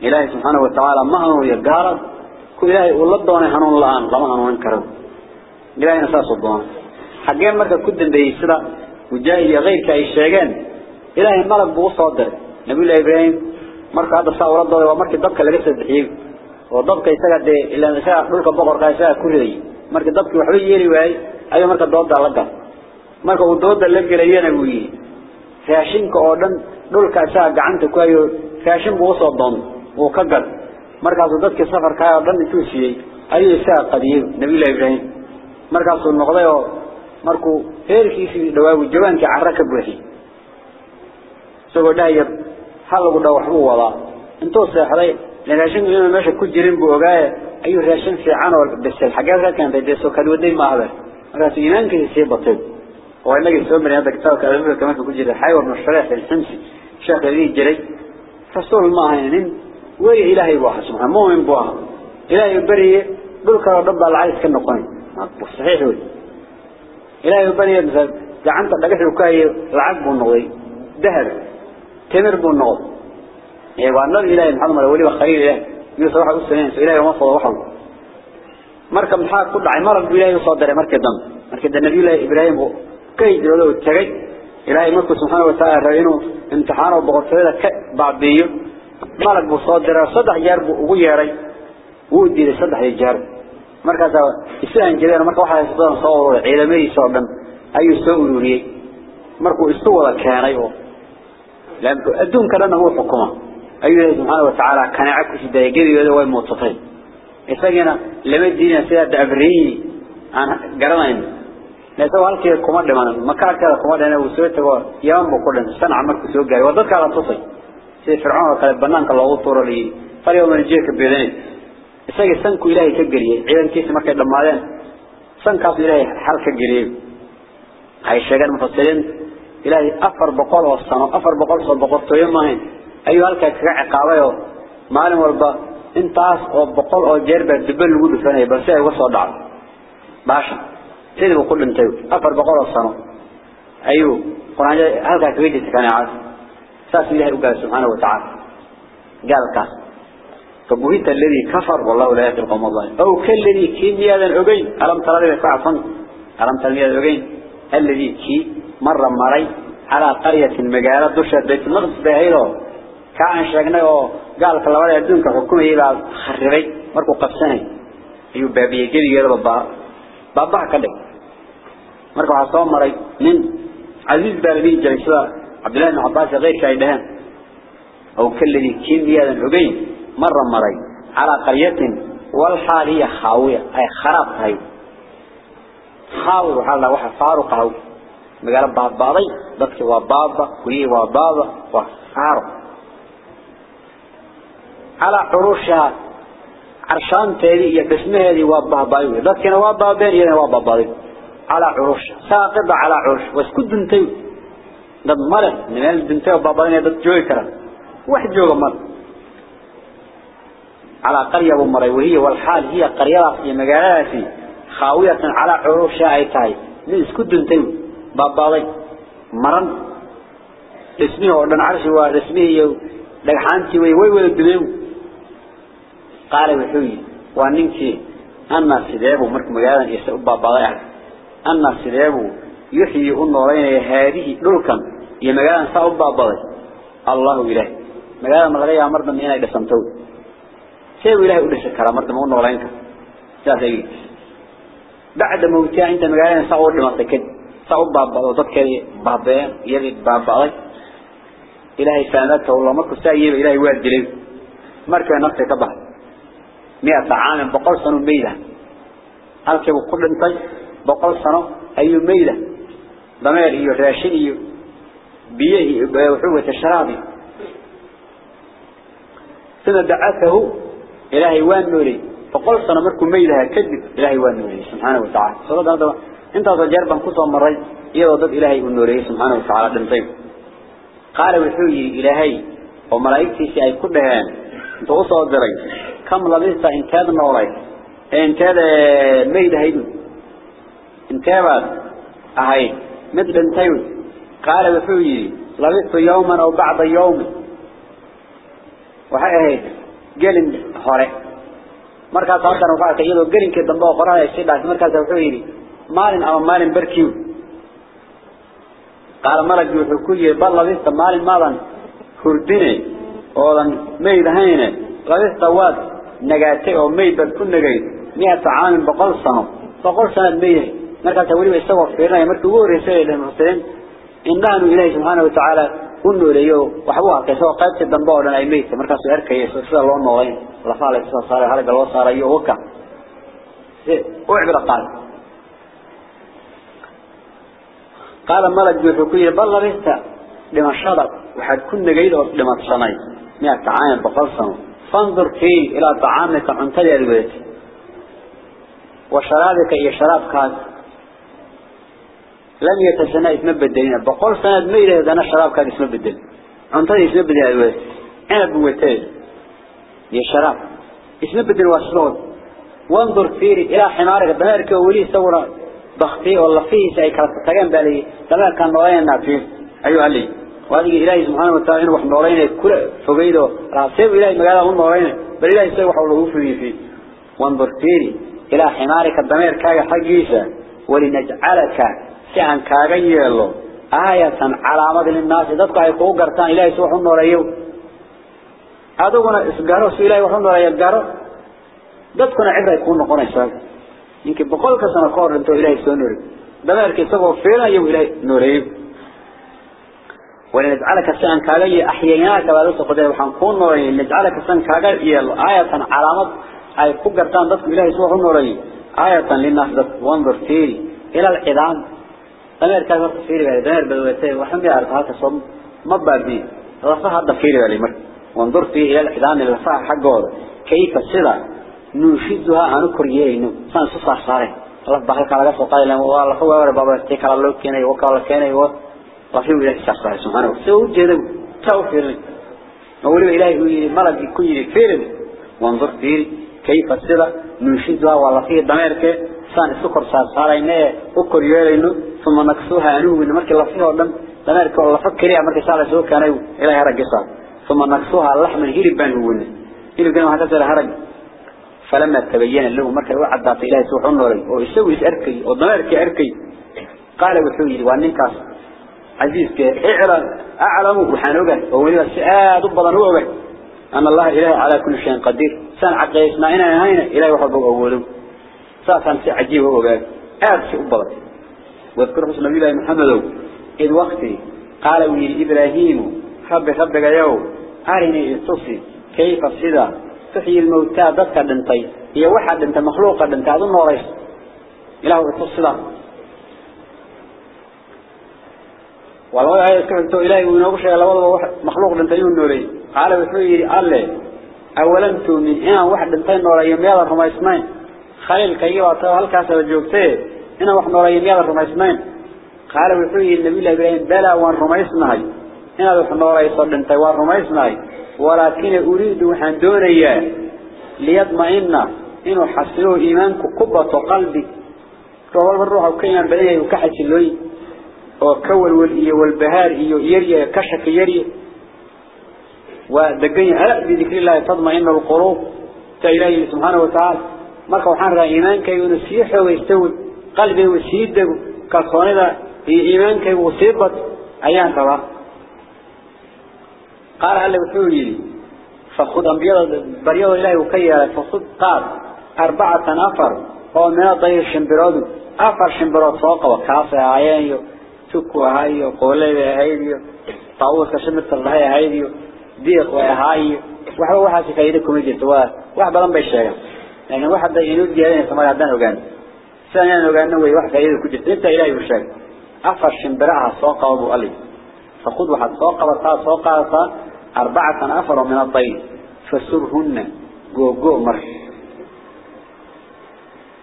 إلهي سبحانه وتعالى ما هو يقهر كل إلهي ولا دون حنون الآن لما هنون كرب. إلهي نساس الدون حقين مركا كدن دي سلا وجاهل يغير كأي شيئين. إلهي ملك بوصادر نبي الله إبراهيم مركا هذا ساورده ومركا دكا لغسة الحيب oo dabka isaga dee ilaa isaga dhulka boqorka isaga ku riday. Markii dabkii waxba yeeli waayey ayuu marka dooda la gal marka uu dooda la gelayana buu yiri raashinka oo dhan dhulka isaga gacanta ku hayo raashin buu u soo doon uu ka gal markaasuu dadkii safarka oo dhan intuu siiyey ayuu isaga qadiyey nabiyullahi ibraahim. Markaasuu noqday oo markuu heerkiisii dhawaagu jawaankii carro ka buuxiyey. Isagoo dhahaya hal lagu dhaw waxbuu wadaa. Intuu seexday ogaaye ayuu raashin fiican oo bisel xagee ka keentay dee soo kadwaday ma ahbe markaas iimaankiisa sii batay oo inagii soo marin hadda kitaabka adabka marka ku jira xaywar bnu shariix alximsi sheekh la dhihi jiray rasuul ma ahayn nin weeye ilaahay buu ahaa subxaan muumin buu ahaa ilaahay beriye dhulkan oo dhan baa lacag iska noqonay saxiix wey ilaahay beriye gacanta dhagaxuu ka hayay lacag buu noqday dahab تمر بالنور إيه وأن الإله محمد ولي بخير إله يوسف واحد السنين إله وما فضل واحد مركب محاك كل عمارة بالله يصدر مركب دم. مركب النبي الله إبراهيم كي جلوه التغي إلهي مركب سبحانه وتعالى رأينه امتحانه وبغطفه بعد بيه مالك بصدر صدح جارب وغيري ودي لصدح الجارب مركز إسلام جلال مركب واحد يصدر صور علمي صدر أيو سوروري مركب استوى كان لأن الدون كلنا هو حكومة أيها سبحانه وتعالى كان عكس دايجري ولا هو موتصل إسجنا لما الدين سيد أبري أنا قرنين لسه هالك كمان دمنا ما كان كذا كمان أنا وسويت هو يوم بقول سنة عمرك سوق جاي وضدك على تصل سيد فرعون قال بنانك الله طور لي. فاليوم نجيك بيدين. إسجى سنك إلهي كجري عيان كيس ما كان لما لين سنك إلهي حرك جري هاي الشجر مفصلين إلهي أفر بقول والصنع أفر بقول صد بقول تويم ماهن أيها هالك كرع عقابيه معلم والبا إنت عاس أو بقول أو جربة دبل وجود فني بس هي وصل دعم باشا. سيد بقول إنت أفر بقول والصنع أيوه قرآن هل كان كويدة كان عاد؟ ساس الله قال سبحانه وتعالى. قال كاس فبهيت الذي كفر والله لا يهدي القوم الظالمين. أو كالذي كي ميادا عقين ألم ترى لي فعصا ألم ترى ميادا عقين الذي كي مرة مري على قرية المجالة دشت بيت المقدس بهيرو كان شغنا قال كلا يدونك حكومة إلى خربي مركو قبسني أيو بابي يجري يرى بابا. بابا كله مركو عصام مري. من عزيز بالبي جلسوا عبد الله بن عباس غير كايدهان أو كالذي كين بيادا عقين مرة مري. على قرية والحال هي خاوية. أي خراب هاي. خاوي وحال واحد فاروق هاو. مقال باباضي ضدك وبابا. وهي وبابا. وفاروق على عروشها عرشان تالي هي باسمها هذه وباباضي ضدك وبابين هي وباباضي على عروشها ساقط على عروش واسكد دنتي ضد مرة. نمال دنتي وباباضين ضد جوي كرا واحد جوي مرة على قرية ومري وهي والحال هي قرية في مجالاتي خاوية على عروشها أي تاي. من اسكد دنتي باباضي مرن. اسمه ودن عرشي واسمه يو. وي. وي وي دليو. قال وحوي واننكي أنا سيدابو مرك مجالا يسأل باباضي أنا سيدابو يحيي النورين هذه دولكا. يا مجالا سأل باباضي الله إله. مجالا مغرية مرضا من هنا إلى سمتوي سيو إلهي أولي شكرا مرضا مغنى ولينك ساسي بعد موتها انت مجالا سأل لما تكد باباضي ضدك بابين يريد باباضي إلهي فانته والله مركو سايب إلهي واد دليل مركو نفسي كبه مئة عام بقول سنة ميلة. هلكي وقل انتي بقول سنة أي ميلة. ضمير إيو راشن إيو بيه وحوة الشرابي ثم دعاته إلهي وان نوري. بقول سنة مركو ميلة كذب إلهي وان نوري سبحانه وتعالى. صلاة هذا انت تجربا كنتم مري إيضا ضد إلهي وان نوري سبحانه وتعالى؟ دمتين قال وحوي إلهي وملائكتي سي أي كلهان انت أصوى الدري كم لبست انتاد النوري انتاد ميد هيدو انتابات أهي. مثل انتيو قال وحوي لبست يوما أو بعض يوم. وحي أهي قلن هوري. مركز هذا نفعك يدو قلن كدنبا وقرأي السيدة مركز وحوي مال أو مال بركيو. قال ملك وحكوية بل لبست مال مالا هرديني اولا ميد هيني. لبست واد نقاتي أو ميد بلكون نقايد مئة عام بقل سنة. بقل سنة ميد مركا تولي بيستوى فيرنا يمركو هو رسالة للمحسنين إنه إليه سبحانه وتعالى كنه ليو. وحبوها كيسوا قيبت الدنباء لنا يميت مركا سيارك يسوى. سيدا الله نوغين لفعل كيسوا صاري حرق الله صار أيوه وكا. وعبر قال. قال ملك بحكوية بل لبست لما شرب. وحد كنا جيد لما تصنعي مئة عام بقل سنة. فانظر فيه إلى طعامك عنتلي البيت. وشرابك إيا شراب كاد. لم يتسنى اسم بدلين بقول سنة ميلة إذا أنا شراب كاد اسم بدل عنتلي اسم بدل البيت. أنا بوتين يا شراب. اسم بدل واسلون وانظر فيه إلى حمارك. بهارك ولي سورة بختي والله فيه سأي كانت تجمع بالي. تمام كان نوعين فيه. أيها لي وهذه إلهي سبحانه وتعالى إنه وحنا نوعين كل فقيده رأسيب إلهي مقاله هم نوعين بل إلهي سوى حوله فيه فيه وانظر فيه إلى حمارك الضمير كاغا حقيسة ولنجعلك سعن كاغا يلو. آية علامة للناس. ذاتك يقول قرطان. إلهي حوله نوعيه هذا إسقاره سوى إلهي وحوله نوعيه قاره ذاتكنا عبرة يكون نقونا إسقاره يمكن بقولك سنة قار أنتو إلهي سنوري دمارك يسقوا فينا يو إلهي نوريب ولنجعلك سنة كاغي أحييناك بعد سقطه وحنكون نوري نجعلك سنة كاغي آية علامة أي فقرتان ذاتك إلهي سوح نوري. آية ذات وانظر فيري إلى العظام دمارك كاغي فيري بالي بدويته وحن بيعرف هذا صم مبابي رفع هذا فيري بالي مر وانظر فيه إلى العظام اللي رفع حقه. كيف السلع نوشدها أنا كريينه سان صح صاري الله بحر كلا جس وقال لهم والله هو ورا بابا تكلا لو كنا وكلا كنا وفي ولا صح سبحانه. سو جد توفير أقول إلهي ملك كل فيرن. وانظر فيه كيف السلا نوشدها والله دميرك سان صار صارينه وكريينه ثم نكسوها أنوه من مركي الله فيه ودم لما يركوا الله فكر يا مركي سالة سوى كان إلهي رقصا ثم نكسوها اللحم الهيرب بان هو هيرب كانوا هكذا الهرج فلما تبين له مركي وعد ضعط إلهي سوحون نوري ويسوي أركي وضماركي أركي قال وحوي وأنين كاس عزيزك اعلم أعلم وحانوغا وولي السؤال ضبضا هو أن الله إله على كل شيء قدير سان ما إنا هنا إله وحبه أوله ساسا عجيب هو قال آد شيء أبضا واذكر حسن نبي الله محمد إذ وقتي قال ويل إبراهيم رب ربك يوم أرني اتصي كيف الصدا تحيي الموتى ذاتك دنتي هي واحد انت مخلوق انت أظن وريس إله اتصي والله هاي كنت إلهي ونوش على وضع مخلوق لنتيون نوري قال بحوي الله أولا تؤمن إنا واحد لنتين نوري يميالا رما اسمين خليل كي وطاو هالكاسة وجوكتين إنا واحد نوري يميالا رما اسمين قال بحوي النبي الله إبراهيم بلا وان رما اسمهي إنا واحد نوري صد لنتي وان رما اسمهي ولكن أريد وحن دون إياه ليطمئن إنه حسنوه إيمانك قبة قلبي فهو الروح وكينا بليه وكحش اللوي وكول والإيه والبهار إيه يريا كشك يريا ودقني ألا بذكر الله تضمئن القلوب تإلهي سبحانه وتعالى marka waxaan rabaa iimaankaygu inuu sii xoogaysto qalbigaygu sii dego kalsoonida iyo iimaankaygu sii bad ayaan rabaa qaal alle wuxuu yidhi fakud ambiyada baryada ilaahay uu ka yeelay fakud qaad arbacatan afar oo mina dayr shimbiroodu afar shimbirood soo qaba kaasay ahaayeen lahay ahayd iyo diiq way ahaa iyo waxba waxaasi faa'iido kuma jirto waa wax badan bay sheegaan لكن واحد ينود جهلين سماه عدان أوغان سنة أوغان وي واحد يدو كجت انت إلهي وشاك أفر شمبرعها سوق وضو ألي فخذ واحد سوق وطا سوق وطا أربعة أفر من الضيل فسرهن جو جو مر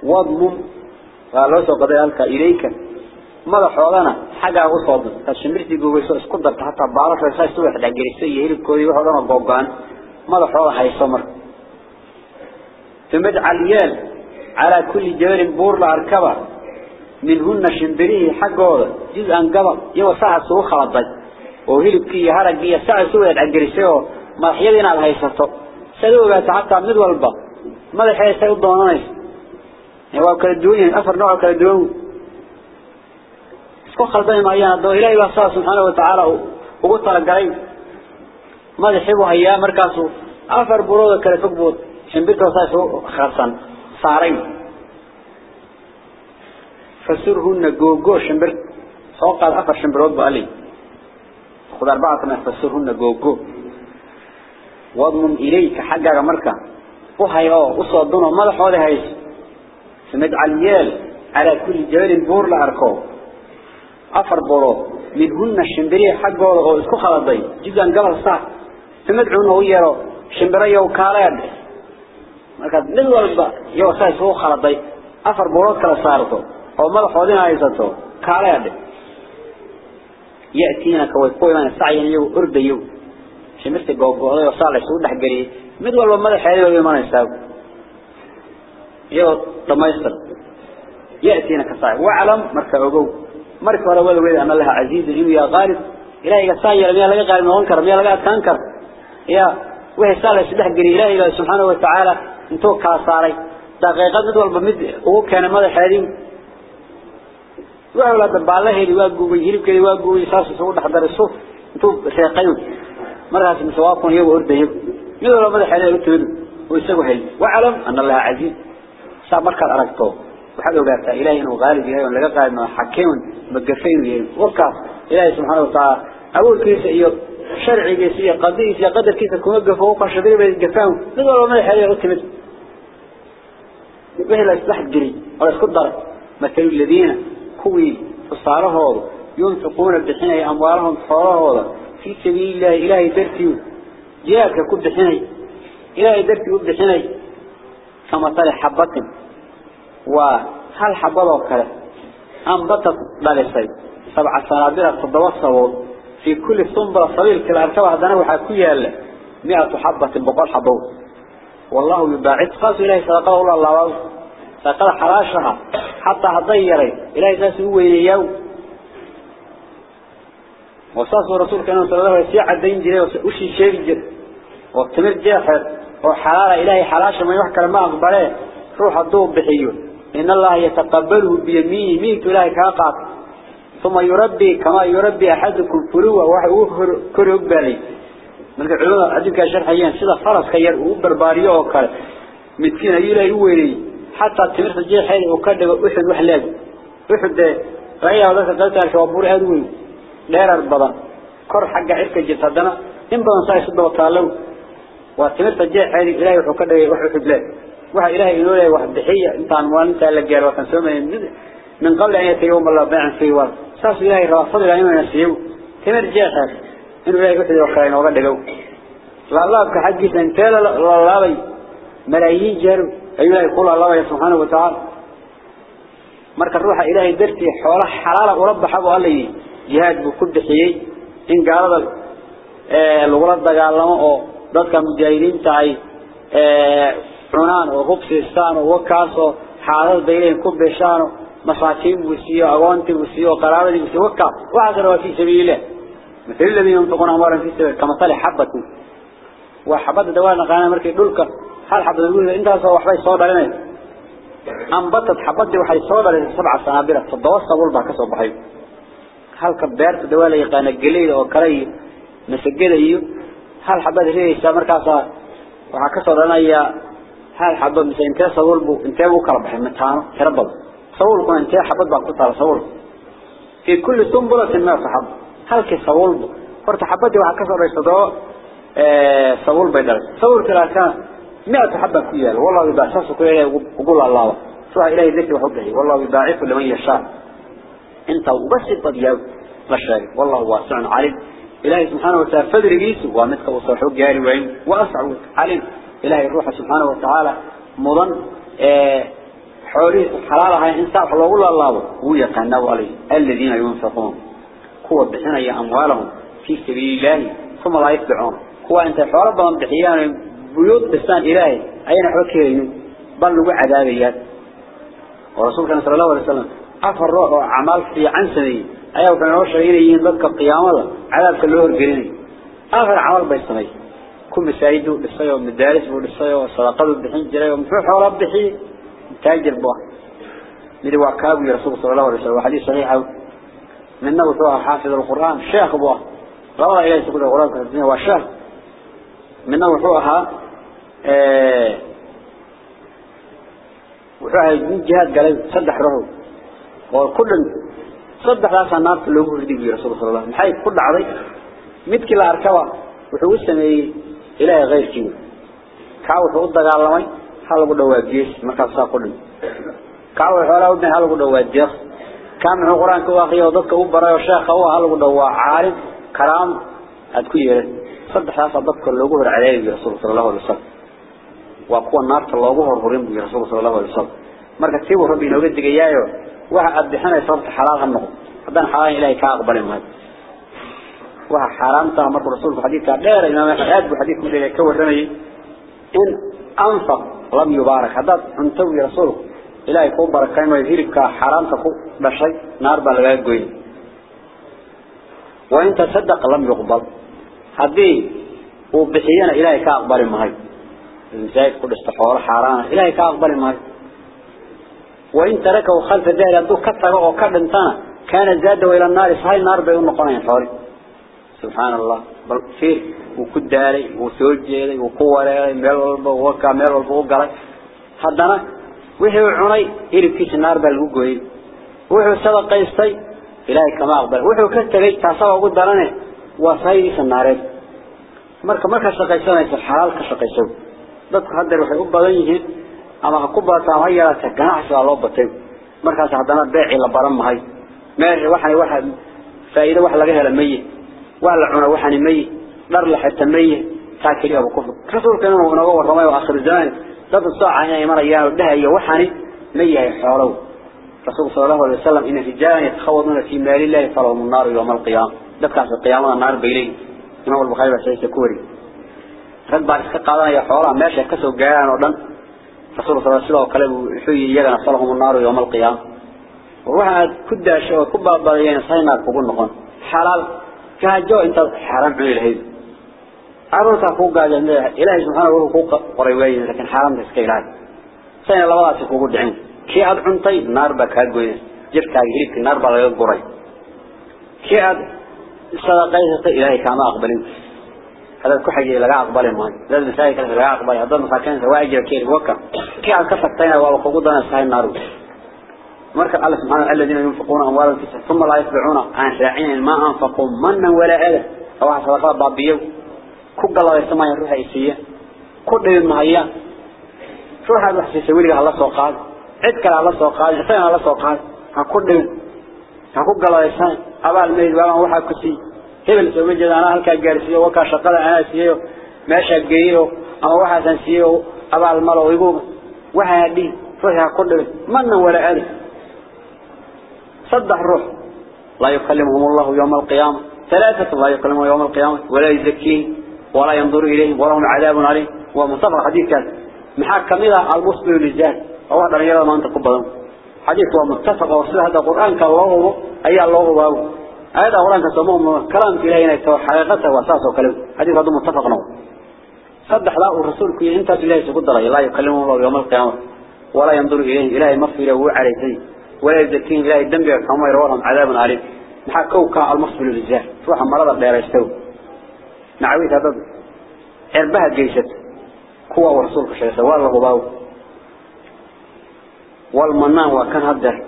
وضمم قالوا سوق ذلك إليك ماذا حولنا حاجة أصاد الشمبرتي جو جو اسكدر حتى بعرف رسالة سوى حدا جريسية هيرب كودي وحولنا بوغان ماذا حولنا هاي سمر ثم اجعل يال على كل جبل بور لأركبه منهن شنبريه حقه جزءا قبل يو ساعة سوى خلطي وهلبكي هرقية ساعة سوى العقرسيه مرحيدنا على هيسته سلوه بات حتى من والبا ماذا حيث سيود دونانيس يواب كلا الدوني أفر نوع كلا الدون اسكو خلطين معيانا دو إلهي وصاه سبحانه وتعالى وقلت لك قريب ماذا حيبه هيا مركاسه أفر برودة كلا تقبض شنبرت وصاص خرصا صارين فسرهن جوجو شنبرت فوق الأفر شنبرات بقالي خذ أربعة فسرهن جوجو واضمن إليك حاجة مركا وهاي أو أصدقنا ما لحوا ده هايس سمد عليال على كل جبل بور لأركو أفر برو منهن الشنبرية حقه أو اسكو خلاصي جدا قبل صح سمدعونه ويرو شنبرية وكالات marka mid walba iyo saas uu khaladay afar boolood kala saarto oo madaxoodina haysato kaaleed yaatiina ka way qoyaan saayin iyo urdayo shimirta googooday oo saal isku dhaxgaliyay mid walba madaxeeda way imanaysaa iyo dhamaystir yaatiina ka saay wa'lam marka ogow مرك ولا ولا ولا أنا لها عزيز إني يا غارس إلى يقصان يرمي على غير ما هنكر يرمي على كانكر يا وهي سالة شبه جريلاه إلى سبحانه وتعالى انتو كاساري دقيقة دول بمد هو كان ماذا حريم وأولا بالله اللي واقو يجيب كذي واقو يساس سوود حضر الصوف انتو ساقيون مرها سواقون يو هرديم يلا ماذا حريم تود ويسقوا هلي وعلم أن الله عزيز سامر كالأرقطو وحده قالت إلهي أنه غالب إلهي أنه لقى ما حكيم مقفين بيه وقع إلهي سبحانه وتعالى أقول كيسا إيه شرعي كيسا إيه قضي إيه قدر كيسا كون وقف ووقع شديري بيه قفاهم نقول وما يحالي أكمل يبقى إلا إصلاح الجري ولا يسكدر مثل الذين كوي فصاره هذا ينفقون بحنا أموالهم فصاره هذا في سبيل الله إلهي درتي. جاك كب بحنا إلهي درتي كب بحنا كما طال حبتهم وهل حبة وكذا أنبتت ضلسي سبع سنابير تتوسط في كل صنبرة صغير كلا أركبها دنوي حكوية مئة حبة بقول حبوت والله يباعد خاص إلهي صدقه الله الله صدقه حراشها حتى هضيري إلهي ساسي هو إليو وصاص رسول كان صلى الله عليه وسلم عدين جري وشي شيء جري وتمر جاحر وحلال إلهي حلاش ما يحكى ما أقبله روح الضوء بحيو إن الله يتقبله بيمينه ميت إلهي كاقات ثم يربي كما يربي أحدكم فلوة وحي كره بالي من العلماء عندك شرحيان سيدا فرس خير وبرباريو وكال. متكين إلهي ويري حتى تمر جاحر وكذب أحد وحلاج أحد رأيه وذلك قلت لك وابور أدوي dheerar badan kor xagga cirka jirta hadana in badan saa isu daba taalow waa timirta jeexeedi ilaahay wuxuu wax bixiya intaan maalinta la gaaro waxaan soo mayn min qabl an yati yawm allah ba'an fi wal saas ilaahay raba fadila inuu nasiyo timir jeexeed inuu ilaahay wuxuu oo kale inooga dhigo la laabka xaggiisa intee la laabay malaayiin jeer ayuu ilaahay kula laabay subhanahu wa ta'ala marka ruuxa ilaahay dartii xoolaha xalaala ula baxabo allah jihaad buu ku bixiyay in gaalada ee lagula dagaalamo oo dadka mujaahidiinta ay ee cunaan oo hubsistaan oo wakaas oo xaalad bayleen ku beeshaan masaakiin buu siiyo agoontii buu siiyo qaraabadii buu siiyo wakaas waxa kale waa fi sabiilillah مثل الذين ينفقون أموالهم في سبيل كما طلع حبة وحبة دوالنا قانا مركي دولك هل حبة الوزة انت هسا وحبا يصور لنا انبطت حبة وحي يصور لنا سبع سنابرة فالدواسة والبا كسو بحيو halka beerta dawaala yaqaan galeyda oo kale iyo masagada iyo hal xabad reeysa markaas waxa ka هاي حبب مثلا انت صور بو انت بو كرب حين متان كربض صور بو انت حبب بقى قطع صور في كل سنبلة ما صحب هل كي صور بو؟ فرت حبب دي وعكس الرئيس دو صور آه، بيدر صور كلاسان مئة حبب فيها والله يباشا سكو إليه وقول الله. سوى إليه ذكي وحبه والله يباعف لمن يشاء. إنت وبسط بدي مشاري والله واسع عالم إلهي سبحانه وتعالى فدري بيسه ومتك وصرحه جاري وعين. وأسعوك عالم إلهي الروح سبحانه وتعالى مضن آه حوري حلالها إنسان الله الله الله هو يقنب عليه. الذين ينفقون. قوة بحنا أموالهم في سبيل الله. ثم لا يتبعون. قوة أنت حربهم بحيان بيوت بستان إلهي. أين حكيين بلغوا عذابيات ورسول كان صلى الله عليه وسلم afar ruux oo amal fiican sameeyay ayaa waxay noo sheegayeen dadka qiyaamada cadaabka loo horgelinay afar amal oo sadaqadu bixin jiray oo muxuu xoolo bixiyay taajir buu mid waa kaabu rasuul sallallahu alayhi wasallam hadii saxiix minna wuxuu xaafid alquran sheekh buu labada ilaahay soo quraanka hadii waa sheekh minna wuxuu ahaa ee wuxuu ahaa jihaad galay saddex ruux وكل صدق لا سنات لو هردي رسول الله صلى الله عليه وسلم midkii la arkaba wuxuu u sameeyay إلى غير جيل كاوح أدقى اللمان حلق دواء جيس مكاسا قدن كاوح أدقى حلق دواء جيس كامل القرآن كواقية وضدك أبرا وشاخة هو حلق دواء عارف كرام أدكي صد حاسة ضدك اللقهر عليه برسول صلى الله عليه وسلم. وأقوى النار تلقهر هرين برسول صلى الله عليه وسلم. مركة تيبه ربي نوجد دقيايو وها أدحنا يصبت حلاغ النقض أدن حلاغ إلهي كاقبل المهد وها حرام تام مر رسول حديثا غير امام احمد بحديث كله كورني ان انفق لم يبارك حدث انت يا رسول الله يكون بركه ما يهلك حرام تكو دشاي نار بلا غوي وان تصدق لم يقبل حدي وبحينا إلى يك اقبل ما هي زيد قد استحور حرام إلى يك اقبل ما وإن تركه خلف ذهل أنه كثر وكبنتنا كان زاده إلى النار صحيح النار بيون نقرين فارغ سبحان الله فيه وكداري وسوجي وقوة لي ميل والبا وقالي حدنا وحي عني إلي كيس النار بالوقوي وحي صدق يستي إلهي كما أقبل وحي كتري تعصوا وقود داراني وصيري النارين marka marka shaqaysanaysa xalaalka shaqayso dadku hadda waxay u badan yihiin ama ku baataa ha yaraata ganacsi loo batay markaas hadana beeci la baran mahay meel waxay waxa faa'iido wax laga helo meey ولا عنا وحن مي ضر له حتى مي فاكر يا بكفر كفر. كنا ونور رماي وآخر الزمان. ضد الصاع هنا يمر يا ده هي وحن مي يحاولوا رسول صلى الله عليه وسلم إن في جان يتخوضون في مال الله يفروا من النار يوم القيامة. دفع في القيامة النار بيلي ما هو البخاري بس يذكره رد بعد استقالة يا حوارا ماشي كسر جان ودم رسول صلى الله عليه وسلم قال حي يجنا صلهم من النار يوم القيامة. وروح كده شو كبر بعدين صينا كبر نقول حلال. كهجو انت حرام عن الهيد عروسا فوق قاعد إلهي سبحانه وهو فوق قريبين لكن حرام تسكيلات سنة لواسي فوق دعين. كي أد عنطي نار بك هدقوين جبت هيك النار بلا يقري كي أد صدقيت إلهي كما أقبلين. هذا كحجي لقى أقبل ما لازم سايك لقى أقبل هذا مساكين سواء كير وكا. كي أد كفتين وقودنا سهل النار مركب الله سبحانه الذين ينفقون أموالهم ثم لا يتبعون. عن راعين ما أنفقوا منا ولا أذى أو صدقات بابيو كل الله يسمى يروح إيسية كل ما هي. روح هذا حسي سويلي الله سوقات عدك الله سوقات إنسان الله سوقات هكل هكل الله يسمى. أبا الميد وما وحى كسي هبل سوي جد أنا هلك جالسية وكا ماشى جيو أما وحى سنسيو أبا المال ويقوم. دي روح هكل منا ولا أذى صدح الروح. لا يكلمهم الله يوم القيامة. ثلاثة لا يكلمهم يوم القيامة ولا يزكيه ولا ينظر إليهم ولهم عذاب عليهم ومتفق حديث كان محاكم إلى المسلم للجهل. أو هذا رجال ما أنت قبضهم حديث هو متفق وصل هذا القرآن كالله أي الله باب هذا القرآن كسموه كلام يتوى حقيقته وأساسه كلام. حديث هذا متفق نوع صدح لا الرسول كي انت إلهي سقدر لا يكلمه الله يوم القيامة ولا ينظر إليه. إلهي مغفرة وعليه ولا يزكين إلهي الدنبي كما يروهم عذاب عليه محاكوك المصبر للجهل روح مرضى لا يستوي نعويت هذا عربها جيشت. هو ورسولك شيء سوى الله باو. والمنان وكان هدر.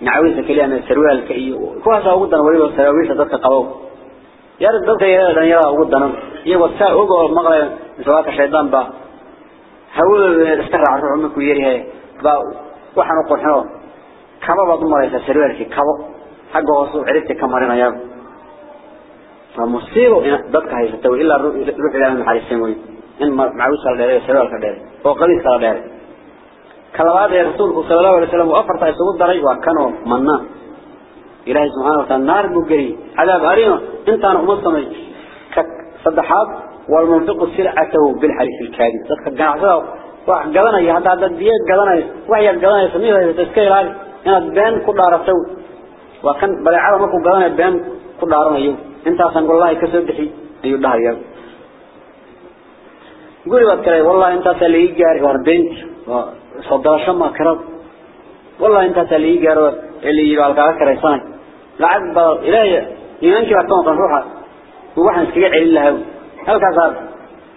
نعويت كلام السروال كي هو هذا أوجدنا وليه السراويش ضدك قبو يا رب ضدك يا رب يا أوجدنا يوسع أوجو مغرب سواك الشيطان با. هو استرع عروع عمك ويريه با وحنا قرحنا كبا بعض ما يسا سروال كي كبا حق وصول عرفت كمارنا يا رب فمصيبه إن ضدك هيستوي إلا روح إلى المحارسين وين إن معوس على داره سروال كداره وقليل على داره كلامات رسولك صلى الله عليه وسلم وأفرت يسوق دري وكانوا منا إلهي سبحانه وتعالى النار بقري عذاب أرينا أنت أنا مصمي كصدحات والمنفق سلعته بالحريف الكاذب ذلك الجناعة واحد قلنا يا هذا هذا ديك قلنا واحد قلنا يسميه تسكيل هذا أنا بين كل عرفتو وكان بل عالم أكو قلنا بين كل عرم أيوه أنت أصلا قول الله كسر دحي أيوه ده يا قولي بكرة والله أنت سلي جاري وردينت صداشة ما كرب والله أنت سلي جاري اللي يبالغ كريسان لعب بل إلهي إيمانك بكون روحه وواحد سكيل علي الله هل كذا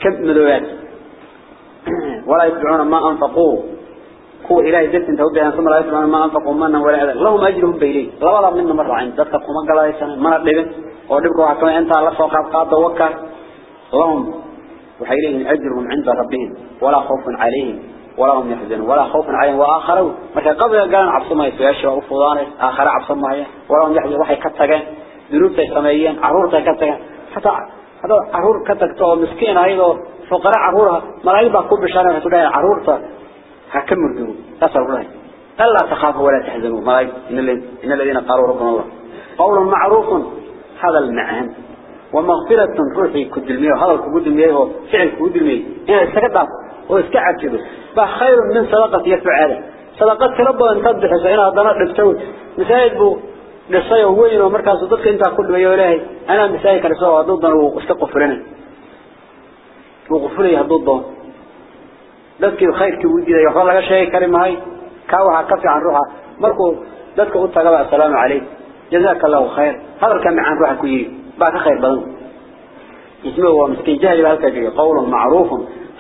كب مدوات ولا يتبعون ما أنفقوه هو إلهي جدت انت ودي ثم لا يتبعون ما أنفقوا منا ولا أذى لهم أجرهم بيلي لا ولا منا مرة عين. ذاتك كما قال هاي سنة ما نقلبن ودبقوا حكما أنت على سوق قاد وكا. لهم وحيلهم أجرهم عند ربهم. ولا خوف عليهم. ولا هم يحزنون. ولا خوف عليهم. وآخروا مثل قبل قالوا عبص ما يسويش وفضان آخر عبص ما هي ولا هم يحزنون. وحي كتغان ذنوب تسميين عرور تكتغان حتى هذا عرور كتغتو مسكين هايدو فقراء عرورها ملايين باكو بشارة فتلاقي عرورتا هكمل دون أسأل الله ألا تخافوا ولا تحزنوا. ملايين إن الذين قالوا ربنا الله. قول معروف هذا المعان ومغفرة روحي كدلمية وهذا الكدلمية هو فعل كدلمية إنه استكدع واسكعب كده فخير من صدقة يفعل صدقة ربنا أن تضح سعينا هذا نبتوت مسايد بو للصيو وين ومركز صدق. انت كل بيو إلهي أنا مسايك لسوا ضدنا واستقف لنا وقفنا يهضضهم لذلك الخير وجد يقول لك شيء كريم هاي كاوها كفي عن روحها. مركو لذلك قلت لك السلام عليك. جزاك الله خير. هذا كان عن روحك كبير بعد خير بلو اسمه هو مسكين. جاهل بهذا كبير قول معروف.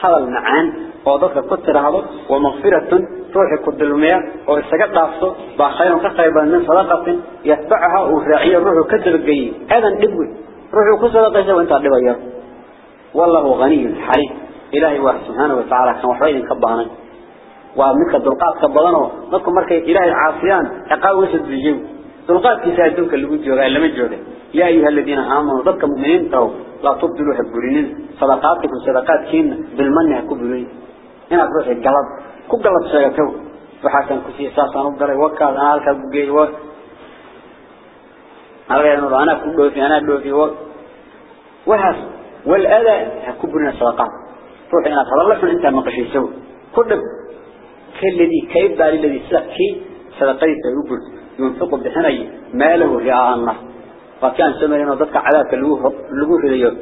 هذا المعان وضفت قطر هذا ومغفرة روحي قد المياء ويستقطع الصوت بخير كخير من صداقة يتبعها وفراعية روحي كذب الجيد هذا نبوي روحي كذب الجيد وانت عدوا اياه wallahu ghaniyun halim إلهي واحد سبحانه وتعالى كان وحيد كبانا. ومثل دلقات كبانه نذكر مركي إلهي عاصيان. عقاب وسد بيجيو دلقات كيسادونك اللي بيجوغا اللي مجوغا يا أيها الذين آمنوا ضدك مؤمنين تهو لا تبدلوا حبولين صدقاتكم صدقات كين بالمن يحكبولين هنا بروح القلب كو قلب سيغتو. وحاسن كسي أساسا نبقري وكاد أنا هلكا بقي و هلكا أنا كو دوفي أنا دوفي و وحاس. والأذى حكبولين الصدقات روح إنا تظلحوا أنت مقشي سوي كل كالذي كيف داري الذي سكي صدقيت يقول ينفق بحني ماله رعاء الله. وكان سمرين ودك عذابك لجوه لجوه ذي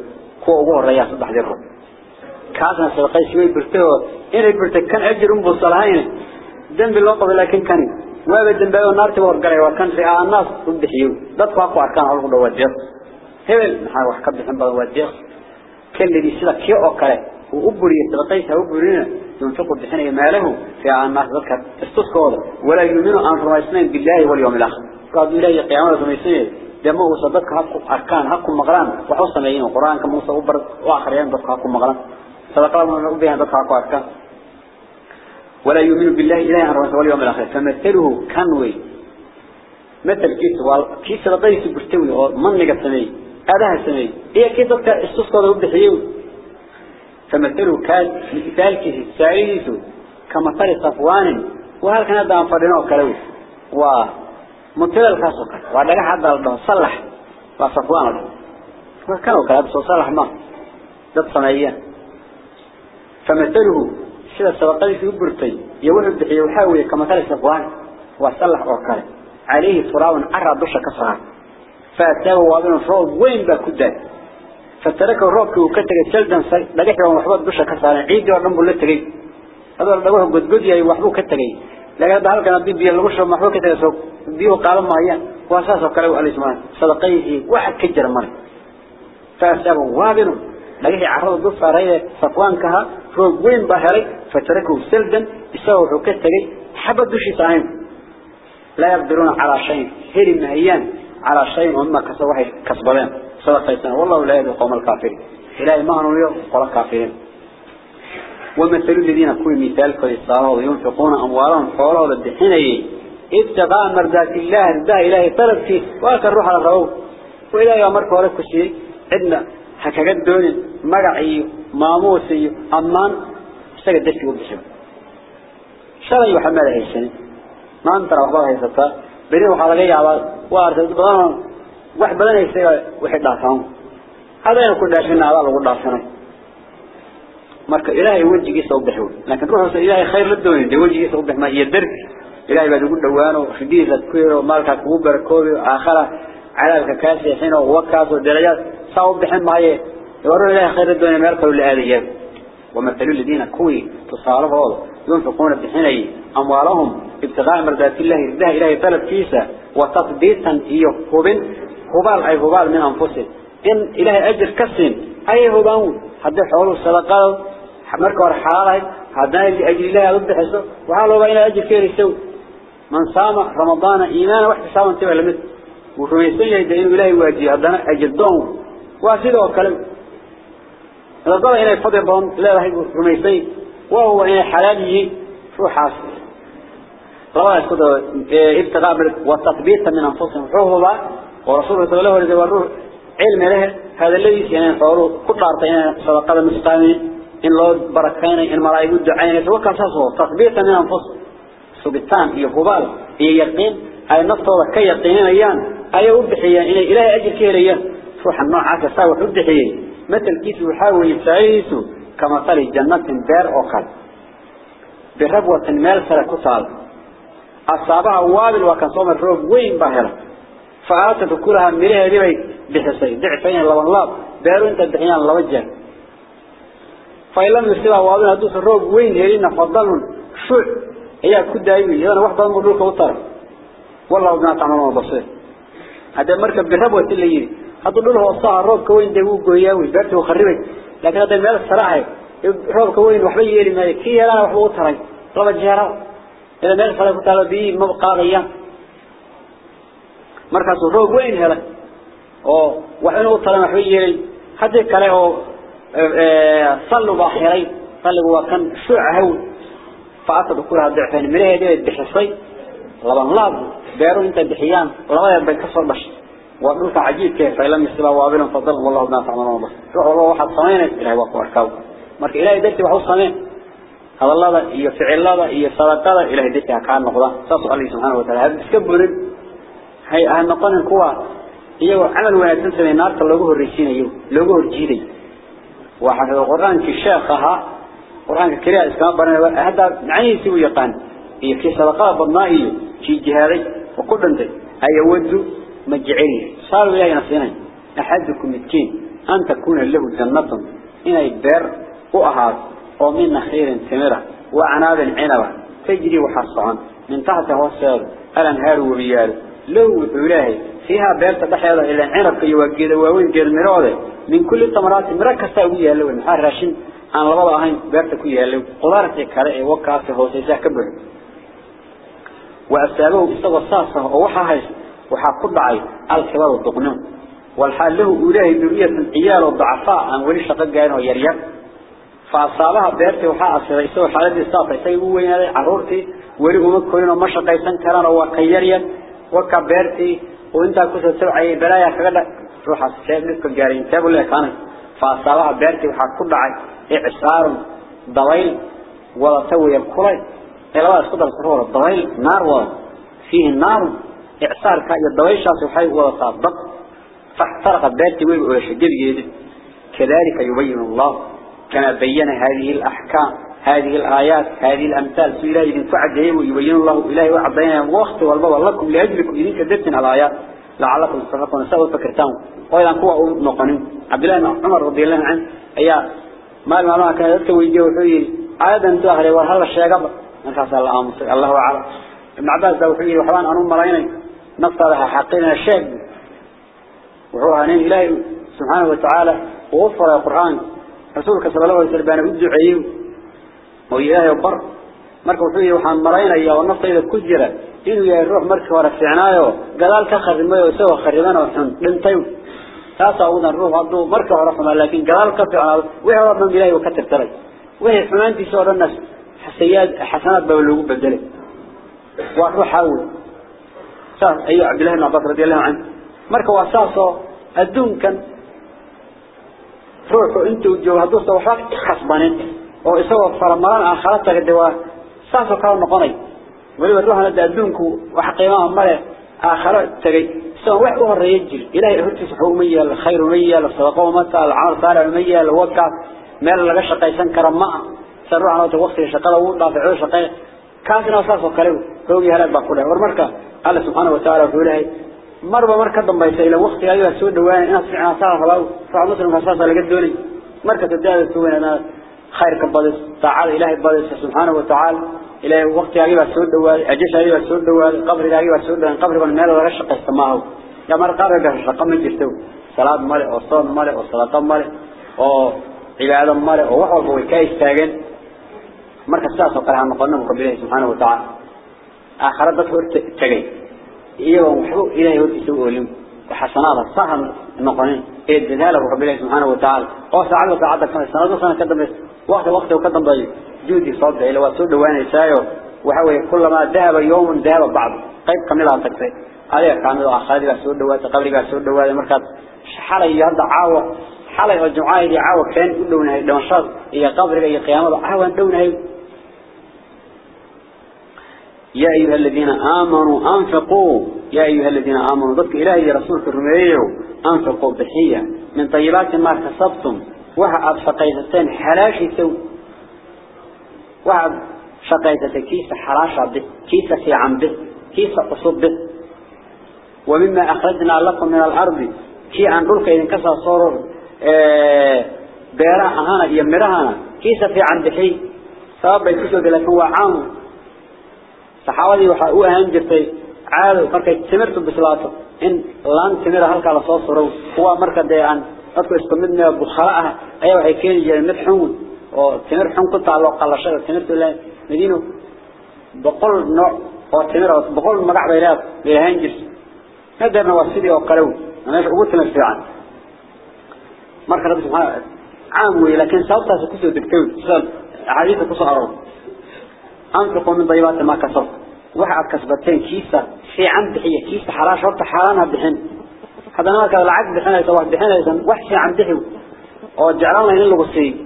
كوا وجوه الرياض صدق ذره كاسنا سبقي شوي برتو إن برت كان أجر أم بصلهين ذنب الوقت لكن كان وابد ذنب النار تور قري وكان في الناس ضد حيو ضد واقع كان على الغدوة وجه هبل. نحن وحكب حنبا وجه كل اللي سلا كي أكله وأبري سبقي سأبرينا ينفق بحنه ماله في الناس ذكر استسقوا ولا يؤمنوا أن رميسنين بالله واليوم الآخر. قالوا إلهي قيامة رميسنين دم وصدق حق أركان حق مغران وحصل مين القرآن كموسى وبر وآخرين ضد حق مغران صدق الله من بها ضد حق أركان. ولا يؤمن بالله إله الرسول واليوم الآخر. فمثله كنوي مثل كيس كيس رضي سبرتوي أو من سمي هذا سمي هي ضد استسقى ضد حيو فمثله كان مثال كيس السعيد كمثل صفوان وهل كان هذا أنفرنا وكلوي و متلا الكاسوكا وعندك حد الله صلح. وصفوان. وكانوا كلام صلح ما؟ ضد صنايع فمثله سيدا سبقلي في برتي يوحد بحي وحاول كمثل صفوان. وصلح وكاله عليه تراون عرى بشا كسران فأتاه وابن الفروض وين باكدا فتركه الروب وكتك سلدا لقيت له محبط بشا كسران عيد ورنبو لتغي هذا لقوه قد قد يا وحبو كتغي لقد هل كان بيبي الغشة محبو كتغي سوق بيو قال هي؟ وأساسه كلو الإسمان. صدقيه واحد كجر مر فأتاه وابن لقيت عرض رأيه صفوان كها. فروق وين بهري فتركه سلدا يسوي كتغي حبط بشي صاحب لا يقدرون على شيء. هري مهيان. على شيء هم كسوحي كسبان صدقيتنا والله لا يدعو قوم الكافرين. إلهي ما هنو يوم قول ومثل الذين كل مثال كالإصلاح وينفقون أموالهم حوله للدحين. ابتغاء مردات الله رضاه إلهي طلب فيه. وآك الروح على الرؤوف. وإلهي أمرك ولك الشيء عندنا حكاقات دوني. مرعي ماموسي أمان. استقد دفي وبسم شرعي وحمد هيسان ما أنت رغبها هيستا بريد وحلقية على وارث بدان واحد بدان يستوى واحد دافعهم هذا يكون داشنا على الله دافعنا marka ilaahay wajigiisa u bixo laakiin ruuxa ilaahay khayr la doonin de wajigiisa u bixma iyo dar ilaahay baa ugu dhawaano fidiisa ku yiro maalka kugu barakooyo aakhira calaabka kaasiyeen oo wakaas oo darajaad saa u bixin maaye waro ilaahay khayr la doonin meel kale la aadayay ومثل الذين كوي تصالحوا ينفقون بحني أموالهم ابتغاء مرضات الله رده إلهي طلب كيسة وتطبيطا إيه هبن هبال أي هبال من أنفسهم. إن إلهي أجر كسن أي هبان حد حول الصدقاء مركة ورحالة حد أجر الله ضد حسه. وحاله بين أجر كير يسوي. من صام رمضان إيمانا صام انتبه لمثل وفميسين يدعين إلهي واجي هدنا أجر دون واسده وكلم. هذا هنا يفضل بهم لا راح يقول رميسين وهو هنا حلالي شو حاصل رواه كده ابتغاء والتطبيق من أنفسهم. هو ورسول الله الله عليه وسلم علم له هذا الذي يعني قالوا كل عرضين صدقة المستقيمين إن الله بركين إن ملايين الدعين توكل ساسه تطبيق من أنفسهم. سبتان يهبال يقين. أي نفط كي يقينين أيان أي وبحيا إلى إله أجل كيريا روح النوع عاكا ساوى وبحيا مثل كيس يحاول يسعيسه. كمثل جنة بير أوكل بربوة المال سلكتال أصابها وابل وكان صوم الروب وين باهرة فآتت كلها مريها دي بحسين ضعفين لبن لاب بيرو انت بحيان لوجه فإن لم يصيبها وابل هدوس الروب وين هيرين فضلهم. شو؟ هي كده أيوي هذا واحد ضمن ملوك وطر. والله بنا تعملون بصير. هذا مركب بربوة اللي يري هذا له وصاها الروب كوين ده وجوياوي بيرته وخربت لكن هذا المال الصراحة روب كوين وحبي يري ما كي لا وحبه وطري. ربع جهرة إذا الصراحة كنت على بيه مبقى غيان مركز الروب وين هلا أو وحنا وطري وحبي يري هذا كله صلوا باحرين صلوا وكان شع هو. فأعطى كلها ضعفين من هذه بحصي لبن لاب بيرو انت بحيان لبا يبقى كسر بش وقلت عجيب كيف؟ فإلم يستبع وابلهم فضل والله بنا تعملون بس روح الله واحد صمين إلهي وقوة أركاو مرك إلهي دلتي وحو صمين هذا الله إيه فعل الله إيه صلاة إلهي دلتي هكان نقضى تصل الله سبحانه وتعالى. هذا اسكبر هاي أهل نقون القوة إيه عمل واحد سنسل النار تلقوه الرسين أيوه لقوه الجيدي واحد القرآن كشاخها قرآن الكريم إسلام برنا هذا معين سوي يقان. هي في صدقاء بضنائي في جهاري وكل أنت. أي ودوا مجعلي صاروا إلهي نصينين أحدكم التين أن تكون له جنة. إن يبر وأهاد. ومن خير ثمرة. وعناب عنبة. تجري وحصان. من تحته السير الأنهار وبيال. لو إلهي فيها بيرت تحيض إلى عنب يوجد. ووين جير مرادة. من كل التمرات مركز تأوية له. محار راشن. أنا لبضا هين بيرت كوية له. قدرت كره وكاسه هو كبر. وأسأله استوى الصاصة ووحا هيس وحا قدعي الكبار والضقنون والحال له إلهي ذرية عيال والضعفاء. عن ولي شقق جاينه يريب فأصابها بيرتي وحا أصير يسوي حالة الصافة يسوي وين عرورتي. ولي أمكوين ومشا قيسان كران وكيريا. وكا بيرتي. وانت كنت سبعي بلايا كذا روح السيد نسك الجارين تابوا لك أنا فأصابها بيرتي وحا قدعي إعصار ضويل ولا سوي الكلي إلا الله يسقط الصفور الضويل نار ولا. فيه النار. الضويل شاس وحي ولا صادق. فاحترق بيرتي ويشجب جيد كذلك يبين الله كما بين هذه الأحكام هذه الآيات هذه الأمثال. سئلة إذن فعجه ويبين الله إلهي وعبينا وقت والبابا لكم لأجلكم إذن كذبتنا الآيات. لعلكم تستفقون سأول فكرتان وإذا قوة نقنين. عبد الله عمر رضي الله عنه أيها ما المعلومة كان يتوي يجي وحوي آيادا انتو أخري وهذا الشيء قبل. نكاس الله أمس الله أعلم. ابن عباس وحوي وحوان أنهم مرأيني نصرها حقنا الشهد وهو عن الله سبحانه وتعالى ووفر القرآن. رسولك صلى الله عليه وسلم بأنه يدعو وإله يبر مركب فيه وحام مرأينا إياه والنصر إلى كجرة. إذا يروح مركب ورفعنا إياه قلال كخر ما يسوى خرمان وحن لنطيو تاسع أولا الروح عبدو مركب ورفعنا لكن قلال كفعنا وإله ربنا بإله وكتر تلي وإله حمان في سؤال الناس حسيات حسنات بولوه بدلي وأروح حاول. صار أي أيوة، عبد الله بن عباس رضي الله عنه. مركو أساسه الدون كان روحوا أنتوا جوهدوس وحرق خصبانين. أو إسوه فرمران عن خلطة قدوا ساسو كارو نقني ولو روحا ندى الدونكو وحقيمان مالي آخر تغي. سوى وحوه الرجل إلهي الهرتس حومية الخيرومية الصدقاء ومتى العار صار المية الوقع. مال اللي بشقي سنكر ماء سنروح على توقفي شقلا وضع في عوش شقي كافي ناساسو كارو هو يهلاك بقوله ورمركا subhanahu wa ta'ala wuxuu leeyahay marba marka dambaysa ila waqtiga ayaa soo dhawaanay inaad fiicnaa saa rabaa ruux muslimka saas laga doonay marka tadaada soo wanaana خير كبدس تعالى إلهي بدس سبحانه وتعالى. إلهي وقت يجيب السود دوال أجيش يجيب السود دوال قبر يجيب السود دوال قبر من ماله ورشق السماء. يا مر قبر ده رقم جستو صلاة ماله أو صوم ماله أو صلاة ماله أو عبادة ماله أو وحول هو كاي استاجن مركز ساس وقال عن مقارنة مقبله سبحانه وتعالى. آخر دكتور تجي إيه ومحبوب إلهي هو يسوي لهم وحسنات الصحن النقرين إيه الدلالة ربنا سبحانه وتعالى؟ أو سعادة سعادة كان السنة سنة كدم وقت وقت وكدم بي. جودي صد إلى وسود وأنا يسايو وحوي كلما ذهب يوم ذهب بعض. قيب كامل عن تكفي. عليه كامل أخذ سود دوات قبل سود دوات مركز. حالة يهد عاوة. حالة الجمعة اللي عاوة. كان كلنا دمشق هي قبر هي قيامة. عاوة دونها يا أيها الذين آمنوا أنفقوا. يا أيها الذين آمنوا ضدك إلهي رسولك الرميه أنفقوا بحية من طيبات ما كسبتم وحد شقيتين حلاشي سو وحد شقيتين كيس حراشة به كيس في عم به. كيس أصب به. ومما أخرجنا لكم من الأرض. كي أن رلك إذن كسر صور آه بيراء هانا يمرهانا. كيس في عم بحي سبب يكسر لكن هو عام saxaabadii waxa uu ahaan jirtay caado markay timirtu bislaato in laan timira halka la soo suro kuwa marka de aan dadku isku mid ah bukhara ah ayaa waxay keen jireen mid xun oo timir xun ku taalo qalashada timirtu la madiino boqol nooc oo timir oo boqol magac bay leedahay ahaan jirtay haddana waa sidii oo kale meesha ugu timir fiican marka rabbi subhanahu caam weey laakiin sababtaas ku soo degtay sida xadiiska ku soo aroor أنفقوا من طيبات ما كسب. وحد كسبتين كيسة. في عم بحية كيسة. حراش شرط حرانها بحن. هذا ما كان العقد بحنا يسوى بحنا يسوى وحشي عم بحيو. هنا اللي قصي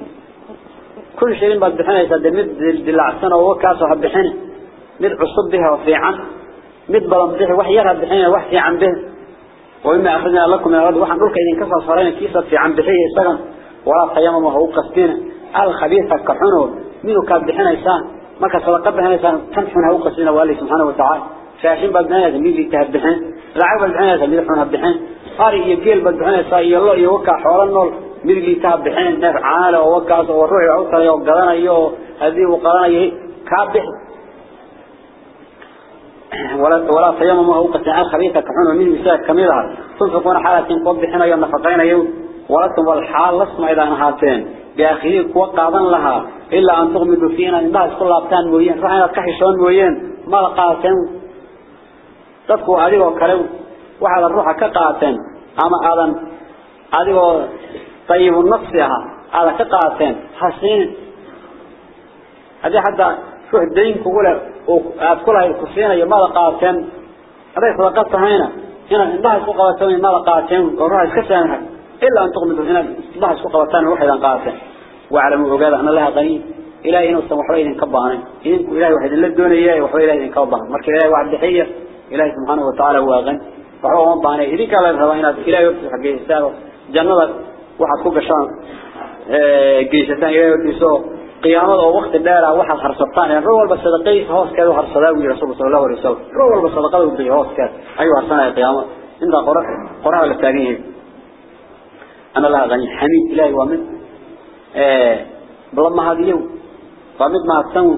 كل شيء بعد بحنا يسوى مد دلعسنا وكاسة بحنا مد عصب بها وفي عم مد بلم بها وحيرها بحنا وحشي عم به. وإما أخذنا لكم يا رب. وحن نقول كإذن كسر صارين كيسة في عم بحية يستغن. ولا قيامة وهو قصدين. الخبيثة كحنو. مينو كان بحنا يسان ما كسبقت بهنا كان حنا وقصينا والله سبحانه وتعالى. فاحين بدنا اللي لي تهبحين لعاب بدنا يزمي لي حنا بحين فاري يقيل بدنا يساي الله يوقع حول النور. مين لي تهبحين نفعا له وقع صوره يعود صلي وقرانا يو. هذه وقرأنا يه كابح ولا ولا صيام ما هو قصي على كحنا مين مساء كميرة؟ تنفقون حالة تنقض بحنا يوم نفقين يوم. ولا تنفقون حالة اسمع إذا نحاتين بأخيرك وقعا لها. إلا أن تغمدوا فينا. إن الله كل أبتان مويين. رحنا كحشون مويين. ما لقاتين تذكوا هذه وكلو وعلى الروح كقاتين أما هذا هذه طيب النفسها هذا كقاتين حسين. هذه حتى شو الدين كقوله. وأذكرها الكسينة. يما لقاتين هذا صدقات هنا. هنا الله سوق قواتين ما لقاتين وراح يسكسنها إلا أن تغمدوا هنا الله سوق قواتين واحدا قاتين واعلموا وقال أن الله غني. إلهي وحوين كبانين إذن إلهي واحد اللي الدون إياه وحوين إلهي كبانين مركي إلهي واحد دحية إلهي سبحانه وتعالى هو غني. وحوه مباني إذن كان الهوينات إلهي. يبتس حقه السابق جنة واحد كوك شان. جيشتان إلهي يبتسوه قيامة أو وقت الدارة واحد هرسطان يعني روى البصدقي هوس كذا هرسداوي رسول صلى الله عليه وسلم. روى البصدقي وبي هوس كذا. أيوة هرسنا القيامة عند قرآن قرآن التاريخ أنا لا غني. حميد إلهي ومن. آه بلما هذه يوم ومن ما تسوي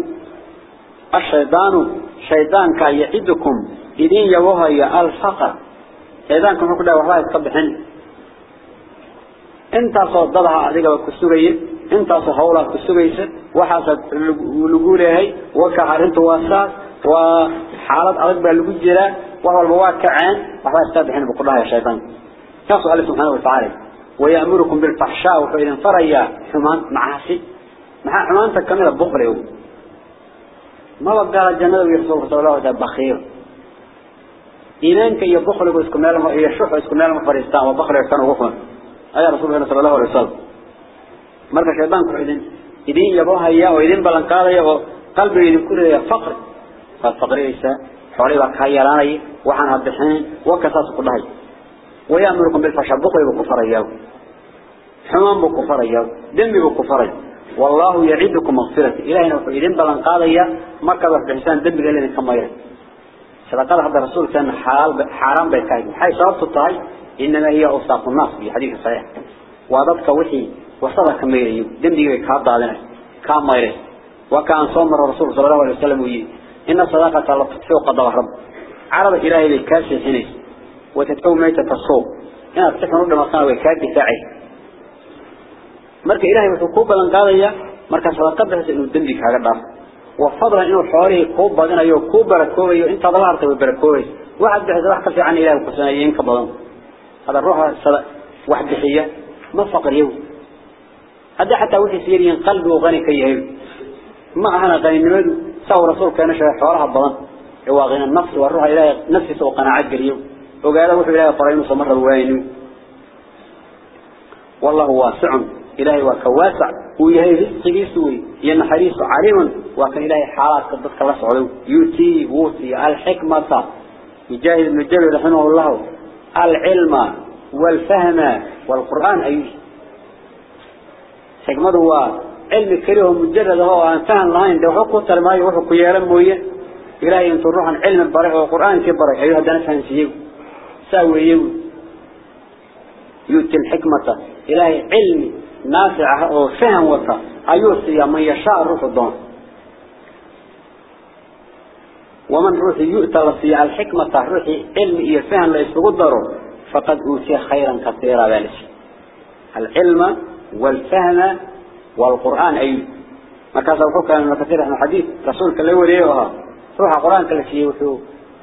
الشيطان شيطان كان يعدكم إذين يوها يا الفقر شيطان كم كده وحلا يتقبحن انت صددها أذيك وكسوريه intaas hawla ku sugaysa waxaas lagu leeyahay waka arintu waa saas waa xaalad adag baa lagu jiraa wax walba waa kacaan waxa iska bixin ويأمركم بالفحشاء وفإذا فريا حمان معاصي مع حمان تكمل بخل يوم ما بقى الجنة ويرسول صلى الله وسلم بخير إيمانك يبخل ويسكن لهم يشوف يسكن لهم فريستان وبخل يكون وفن أي رسول الله صلى الله عليه وسلم. shaydaanku idin idin yabo haya oo idin balan qaadaya oo qalbiga idin ku leeyahay faqri fa faqriyaysa xoolay baa ka ويأمركم بالفحشاء بقي بكفريا حمام بكفريا دم بكفريا والله يعدكم مغفرة. إلهنا وإذن بلن قاضية مركز بحسان دم قال كما يرد صدق هذا الرسول كان حرام بكاي حي صابت الطهي إنما هي أوصاف الناس في حديث صحيح. وضبك وحي وصدق كما يريد دم دي كهضا لنا. كما وكان صوم الرسول صلى الله عليه وسلم إن صداقة الله تتفوق قضاء رب. عرض إلهي بالكاسي سنيس وتدفعوا ما يتفصوه يعني أبتكنا ربما صنعه ويكاد بفاعه مركا إلهي متوقوبة لنقاضية مركا سلقبها سئنو الدنبك هذا بعض وفضلا إنو الحواري كوبة أيوه، دينا يو كوبة ركوبة يو إنت ضلارت ببركوبة واحد بحيث راح قفل عن إلهي وقصنا إيهن كبضان هذا الروح سلق واحد بحية. ما فقر يو هذا حتى وحي سيريين ينقلب وغني كي يهيو ما أنا غني نمد سوى رسول كان شرح حوارها بضان هو غني النفس والروح إلهي نفسه وقناعات قريو wuxuu ilaahay faray inuu samar waynu والله واسع. إلهي وكواسع ويهي رزقه سوي ينحريس عليم. وكان إلهي حالات قدتك الله سعوده يؤتي ووتي. الحكمة. يجاهد المجرد رحمه الله. العلم والفهم والقرآن أيه حكمته هو. علم كريه مجرد هو أن فهم لهين ده حقه ترمائي وحقه يالم ويه إلهي أنت الروح علم بريح والقرآن كبريح أيها دانا فهم سيهو ساوي يهو يؤتي الحكمة إلهي علم نافع وفهم وطا. أيوسي من يشاء روح الضون ومن روح يؤتى لصي الحكمة روح علم يفهم ليس قدره فقد أوتي خيرا كثيرا ذلك العلم والفهم والقرآن أي. ما كان سوفك من كثير من الحديث رسولك اللي وريوها روح القرآن كلا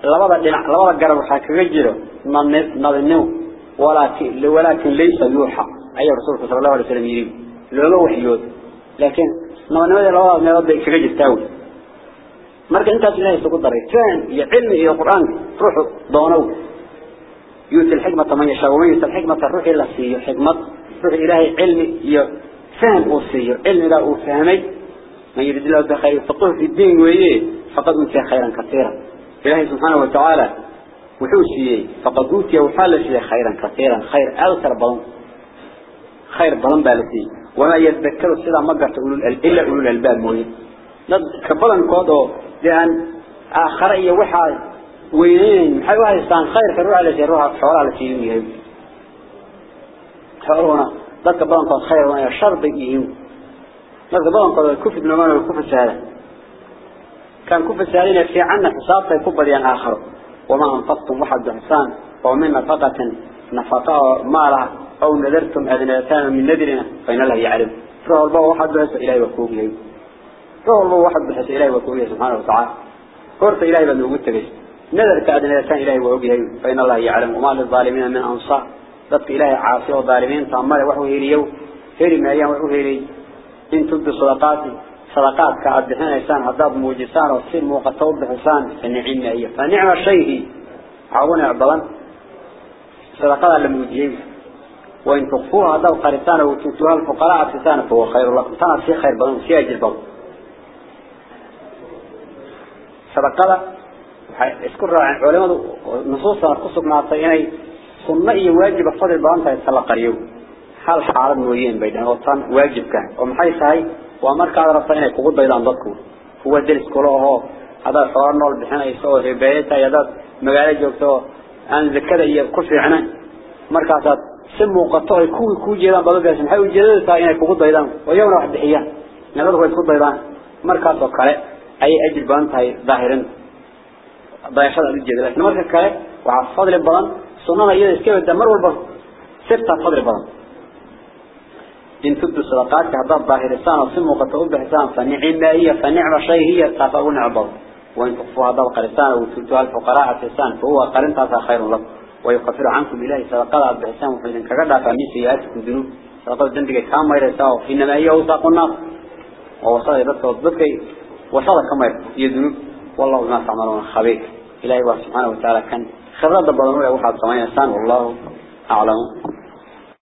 شيء وشو لبضا قرب حاكي رجله نظنه ولكن ولكن ليس يوحى أي رسول صلى الله عليه وسلم يريد لولا وحيود لكن ما نودي الله ما يودي كجد التاوي مرك أنت إلهي سقط دري كان يعلم إلى القرآن روح ضانو يؤتي الحكمة من يشاء ومن يؤتي الحكمة روح إلى سي حكمة روح إلهي علم فهم أوصي علم لا أفهمي من يريد الله بخير فقه في الدين وإيه فقد أوتي خيرا كثيرا إلهي سبحانه وتعالى وحوشي فقد أوتي وحال شيء خيرا كثيرا خير أكثر بلن خير بلن بالتي وما يتذكر السلام ما قرت إلا أولو الألباب موين كبلن كودو لأن آخر إيا وحا وين حيوها يستان خير كروح على جروها حوالها على سيئين حوالنا ذلك بلان قد خير وأنا شرط إيهم ذلك بلان قد كفت نمان وكفت سهلة كان كفت سهلين في عنا حسابة يكفت ديان آخر. وما أنفقتم واحد حسان ومن نفقة نفقة مالها أو نذرتم أذنتان من نذرنا فإن الله يعلم. فهو الله واحد بحس إلهي وكوبيه فهو الله واحد بحس إلهي وكوبيه سبحانه وتعالى. قرط إلهي بأنه قلت نذرت أذنتان إلهي وكوبيه فإن الله يعلم. وما للظالمين من أنصار. ذاتك إلهي عاصي وظالمين تأمر وحوه إليو. هيري ما أيام وحوه إلي إن تبدو صدقاتي. صدقات كعبدحين إيسان هداب موجسان وصير موقتوب بحسان فنعم أيه فنعم الشيء عاونا عبدالان صدقات اللي موجيه وإن تخفوها هذا قريتان وتوتوها الفقراء فتان فهو خير لكم. تانا في خير بدن في أجل بدن صدقات. اسكر علماء نصوصا قصق مع الطياني ثم أي واجب فضل بانتا يتسلق اليوم هل حارب مويين بيدنا وطان واجب كان. ومحيث هاي ومركا على رفعين يقول بيدان ضدكم هو درس كله هو هذا حوار نول بحنا يسوي ربايتا يداد مقالة جوكتو أن ذكر يكفي عنه مركا سمو قطع كوي كوي جيران بلغاس maxay u jeedada inay kugu daydaan wayawna wax bixiyaan nabadu way ku daydaan markaas oo kale ay ajir baan tahay daahirin daayashada u jeedada laakiin marka kale waxa fadli badan sunnada iyada iska wada mar walba sirta fadli badan in tuddu sadaqaat hadda daahirisaan oo simu qata u bixisaan fa ni'ma hiya fa ni'ma shay hiya tafawun abad wa in tufu hadda qarisaan oo tuddu al fuqaraa fisan fa huwa qarintaas khairun lakum ويغفر عنكم إلهي صدقاء بحسان وحيدن كغدا فمن سيئاتكم ذنوب صدقاء الذنب كام يرساو إنما هي وساق النار. ووصل ذلك وضبك وصل كما يذنوب والله ما تعملون خبير. إلهي سبحانه وتعالى كان خرد بضنوله وحد سمعين والله أعلم.